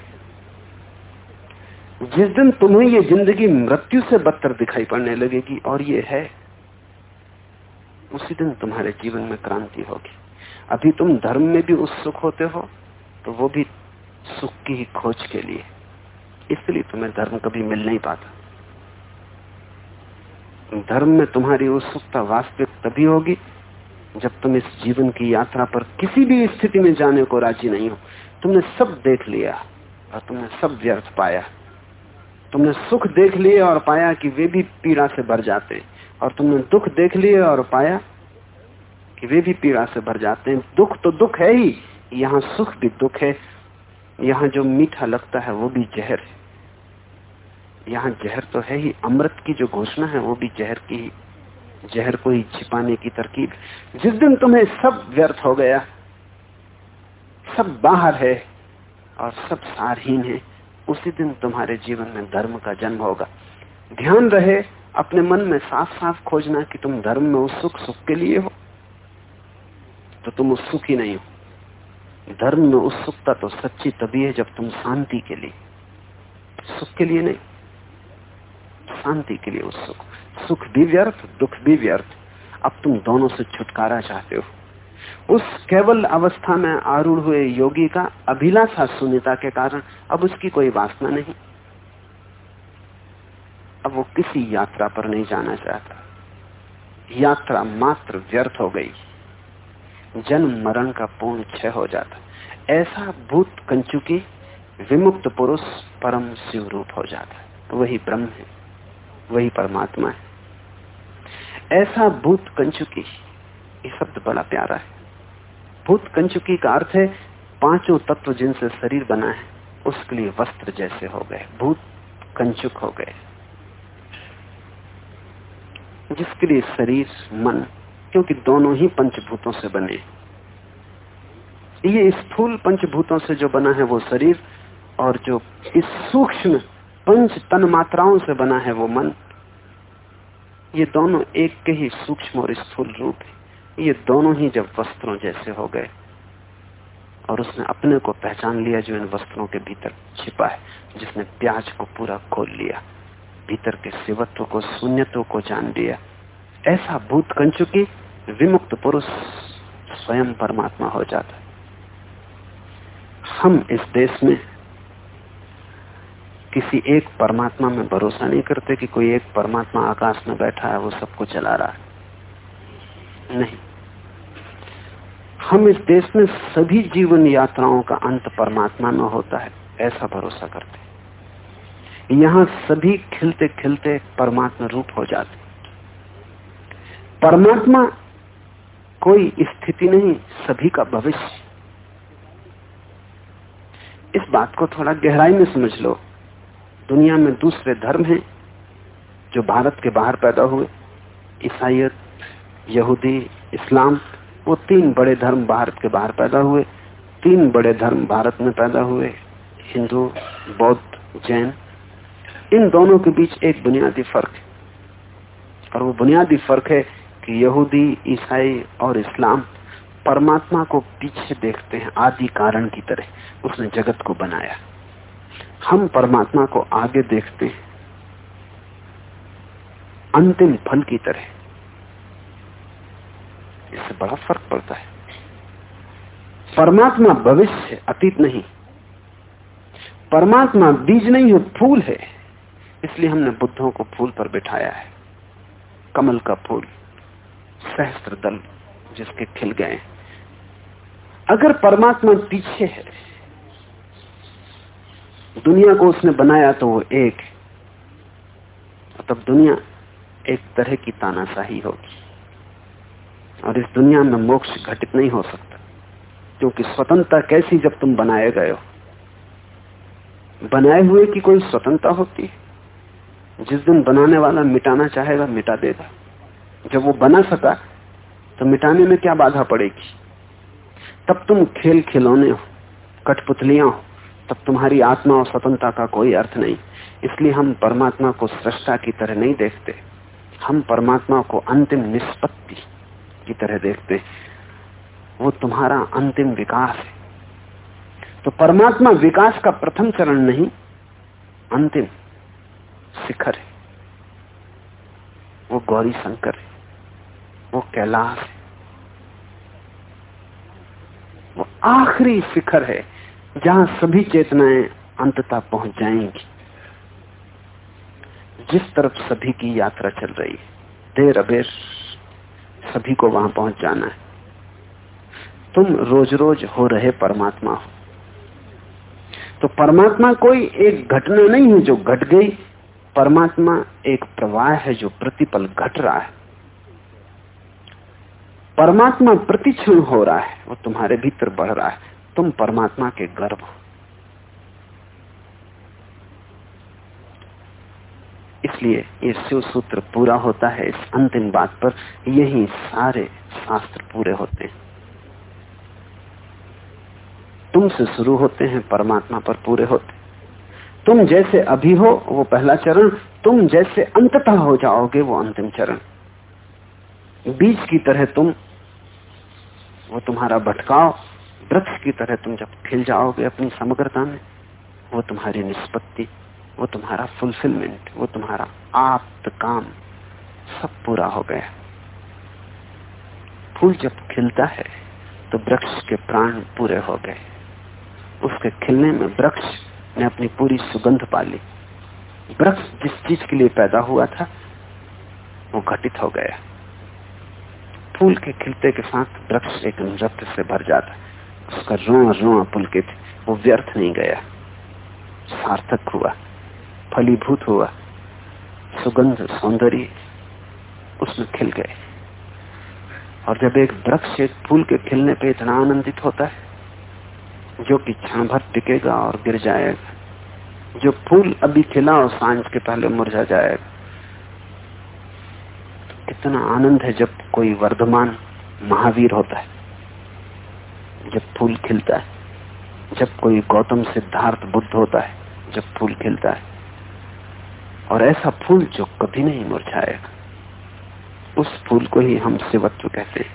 [SPEAKER 1] जिस दिन तुम्हें ये ज़िंदगी मृत्यु से बदतर दिखाई पड़ने लगेगी और ये है, उसी दिन तुम्हारे जीवन में क्रांति होगी। अभी तुम धर्म में भी उत्सुक होते हो तो वो भी सुख की ही खोज के लिए। इसलिए तुम्हें धर्म कभी मिल नहीं पाता। धर्म में तुम्हारी उत्सुकता वास्तविक तभी होगी जब तुम इस जीवन की यात्रा पर किसी भी स्थिति में जाने को राज़ी नहीं हो। तुमने सब देख लिया और तुमने सब व्यर्थ पाया। तुमने सुख देख लिए और पाया कि वे भी पीड़ा से भर जाते हैं। और तुमने दुख देख लिए और पाया कि वे भी पीड़ा से भर जाते हैं। दुख तो दुख है ही, यहाँ सुख भी दुख है यहाँ जो मीठा लगता है, वो भी जहर है। यहाँ जहर तो है ही, अमृत की जो घोषणा है, वो भी जहर की जहर को ही छिपाने की तरकीब। जिस दिन तुम्हें सब व्यर्थ हो गया, सब बाहर है और सब सारहीन है, उसी दिन तुम्हारे जीवन में धर्म का जन्म होगा। ध्यान रहे, अपने मन में साफ़ साफ़ खोजना कि तुम धर्म में उस सुख सुख के लिए हो। तो तुम उत्सुक ही नहीं हो। धर्म में उत्सुकता तो सच्ची तभी है जब तुम शांति के लिए। सुख के लिए नहीं, शांति के लिए उत्सुक सुख। भी व्यर्थ, दुख भी व्यर्थ। अब तुम दोनों से छुटकारा चाहते हो। उस केवल अवस्था में आरूढ़ हुए योगी का अभिलाषा सुनीता के कारण अब उसकी कोई वासना नहीं। अब वो किसी यात्रा पर नहीं जाना चाहता। यात्रा मात्र व्यर्थ हो गई। जन्म, मरण का पूर्ण क्षय हो जाता। ऐसा भूत कंचुकी विमुक्त पुरुष परम शिव रूप हो जाता। है वही ब्रह्म है, वही परमात्मा है। ऐसा भूत कंचुकी ये शब्द बड़ा प्यारा है। भूत कंचुकी का अर्थ है, पाँचों तत्व जिनसे शरीर बना है, उसके लिए वस्त्र जैसे हो गए, भूत कंचुक हो गए। जिसके लिए शरीर, मन क्योंकि दोनों ही पंचभूतों से बने। ये स्थूल पंचभूतों से जो बना है वो शरीर और जो इस सूक्ष्म पंच तन मात्राओं से बना है वो मन, ये दोनों एक के ही सूक्ष्म और स्थूल रूप है। ये दोनों ही जब वस्त्रों जैसे हो गए और उसने अपने को पहचान लिया जो इन वस्त्रों के भीतर छिपा है, जिसने प्याज को पूरा खोल लिया, भीतर के शिवत्व को, शून्यत्व को जान लिया। ऐसा भूत कंचुकी विमुक्त पुरुष स्वयं परमात्मा हो जाता है। हम इस देश में किसी एक परमात्मा में भरोसा नहीं करते कि कोई एक परमात्मा आकाश में बैठा है, वो सबको चला रहा है। नहीं। हम इस देश में सभी जीवन यात्राओं का अंत परमात्मा में होता है, ऐसा भरोसा करते यहाँ सभी खिलते खिलते परमात्मा रूप हो जाते परमात्मा कोई स्थिति नहीं, सभी का भविष्य। इस बात को थोड़ा गहराई में समझ लो। दुनिया में दूसरे धर्म हैं, जो भारत के बाहर पैदा हुए। ईसाइत यहूदी, इस्लाम, वो तीन बड़े धर्म भारत के बाहर पैदा हुए। तीन बड़े धर्म भारत में पैदा हुए, हिंदू, बौद्ध, जैन। इन दोनों के बीच एक बुनियादी फ़र्क है। और वो बुनियादी फ़र्क है कि यहूदी, ईसाई और इस्लाम परमात्मा को पीछे देखते हैं, आदि कारण की तरह उसने जगत को बनाया। हम परमात्मा को आगे देखते हैं, अंतिम फल की तरह। इससे बड़ा फ़र्क पड़ता है। परमात्मा भविष्य, अतीत नहीं। परमात्मा बीज नहीं है फूल है। इसलिए हमने बुद्धों को फूल पर बिठाया है। कमल का फूल। सहस्त्र दल जिसके खिल गए। अगर परमात्मा पीछे है, दुनिया को उसने बनाया तो वो एक, तब दुनिया एक तरह की तानाशाही होगी। और इस दुनिया में मोक्ष घटित नहीं हो सकता, क्योंकि स्वतंत्रता कैसी जब तुम बनाए गए हो। बनाए हुए की कोई स्वतंत्रता होती है? जिस दिन बनाने वाला मिटाना चाहेगा, मिटा देगा। जब वो बना सका तो मिटाने में क्या बाधा पड़ेगी? तब तुम खेल खिलौने हो, कठपुतलियाँ हो, तब तुम्हारी आत्मा और स्वतंत्रता का कोई अर्थ नहीं। इसलिए हम परमात्मा को सृष्टा की तरह नहीं देखते, हम परमात्मा को अंतिम निष्पत्ति की तरह देखते वो तुम्हारा अंतिम विकास है। तो परमात्मा विकास का प्रथम चरण नहीं, अंतिम शिखर है। वो गौरी शंकर है। वो कैलाश है। वो आखिरी शिखर है, जहाँ सभी चेतनाएँ अंतता पहुँच जाएँगी। जिस तरफ़ सभी की यात्रा चल रही है, देर अबेर सभी को वहाँ पहुँच जाना है। तुम रोज रोज हो रहे परमात्मा हो। तो परमात्मा कोई एक घटना नहीं है जो घट गई, परमात्मा एक प्रवाह है जो प्रतिपल घट रहा है। परमात्मा प्रतिक्षण हो रहा है, वो तुम्हारे भीतर बढ़ रहा है। तुम परमात्मा के गर्भ हो। इसलिए ये शिव सूत्र पूरा होता है इस अंतिम बात पर। यही सारे शास्त्र पूरे होते हैं। तुमसे शुरू होते हैं, परमात्मा पर पूरे होते तुम जैसे अभी हो, वो पहला चरण। तुम जैसे अंततः हो जाओगे, वो अंतिम चरण। बीज की तरह तुम, वो तुम्हारा भटकाव, वृक्ष की तरह तुम जब खिल जाओगे अपनी समग्रता में, वो तुम्हारी निष्पत्ति, वो तुम्हारा फुलफिलमेंट वो तुम्हारा आप काम, सब पूरा हो गया। फूल जब खिलता है तो वृक्ष के प्राण पूरे हो गए। उसके खिलने में वृक्ष ने अपनी पूरी सुगंध पाली। वृक्ष जिस चीज़ के लिए पैदा हुआ था, वो घटित हो गया। फूल के खिलते के साथ वृक्ष एक नृत्य से भर जाता। उसका रोआ रोआ पुलकित, वो व्यर्थ नहीं गया। सार्थक हुआ, फलीभूत हुआ। सुगंध, सौंदर्य उसमें खिल गए। और जब एक वृक्ष एक फूल के खिलने पे इतना आनंदित होता है, जो कि क्षण भर टिकेगा और गिर जाएगा, जो फूल अभी खिला और साँझ के पहले मुरझा जाएगा कितना आनंद है जब कोई वर्धमान महावीर होता है, जब फूल खिलता है, जब कोई गौतम सिद्धार्थ बुद्ध होता है, जब फूल खिलता है। और ऐसा फूल जो कभी नहीं मुरझाएगा, उस फूल को ही हम शिवत्व कहते हैं,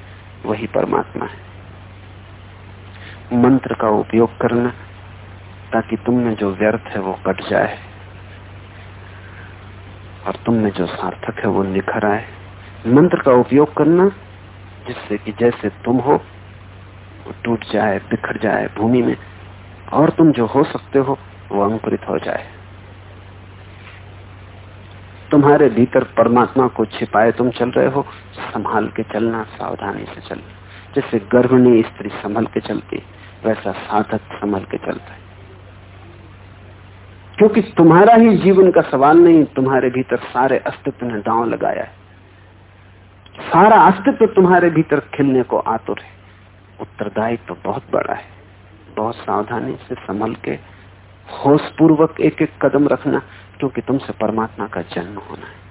[SPEAKER 1] वही परमात्मा है। मंत्र का उपयोग करना, ताकि तुम में जो व्यर्थ है वो कट जाए, और तुम में जो सार्थक है वो निखर आए। मंत्र का उपयोग करना, जिससे कि जैसे तुम हो टूट जाए, बिखर जाए भूमि में, और तुम जो हो सकते हो, वो अंकुरित हो जाए। तुम्हारे भीतर परमात्मा को छिपाए तुम चल रहे हो, संभाल के चलना, सावधानी से चलना जैसे गर्भिणी स्त्री संभल के चलती, वैसा साधक संभल के चलता है। क्योंकि तुम्हारा ही जीवन का सवाल नहीं, तुम्हारे भीतर सारे अस्तित्व ने दांव लगाया है। सारा अस्तित्व तुम्हारे भीतर खिलने को आतुर है। उत्तरदायित्व तो बहुत बड़ा है। बहुत सावधानी से संभल के होश पूर्वक एक एक कदम रखना, क्योंकि तुमसे परमात्मा का जन्म होना है।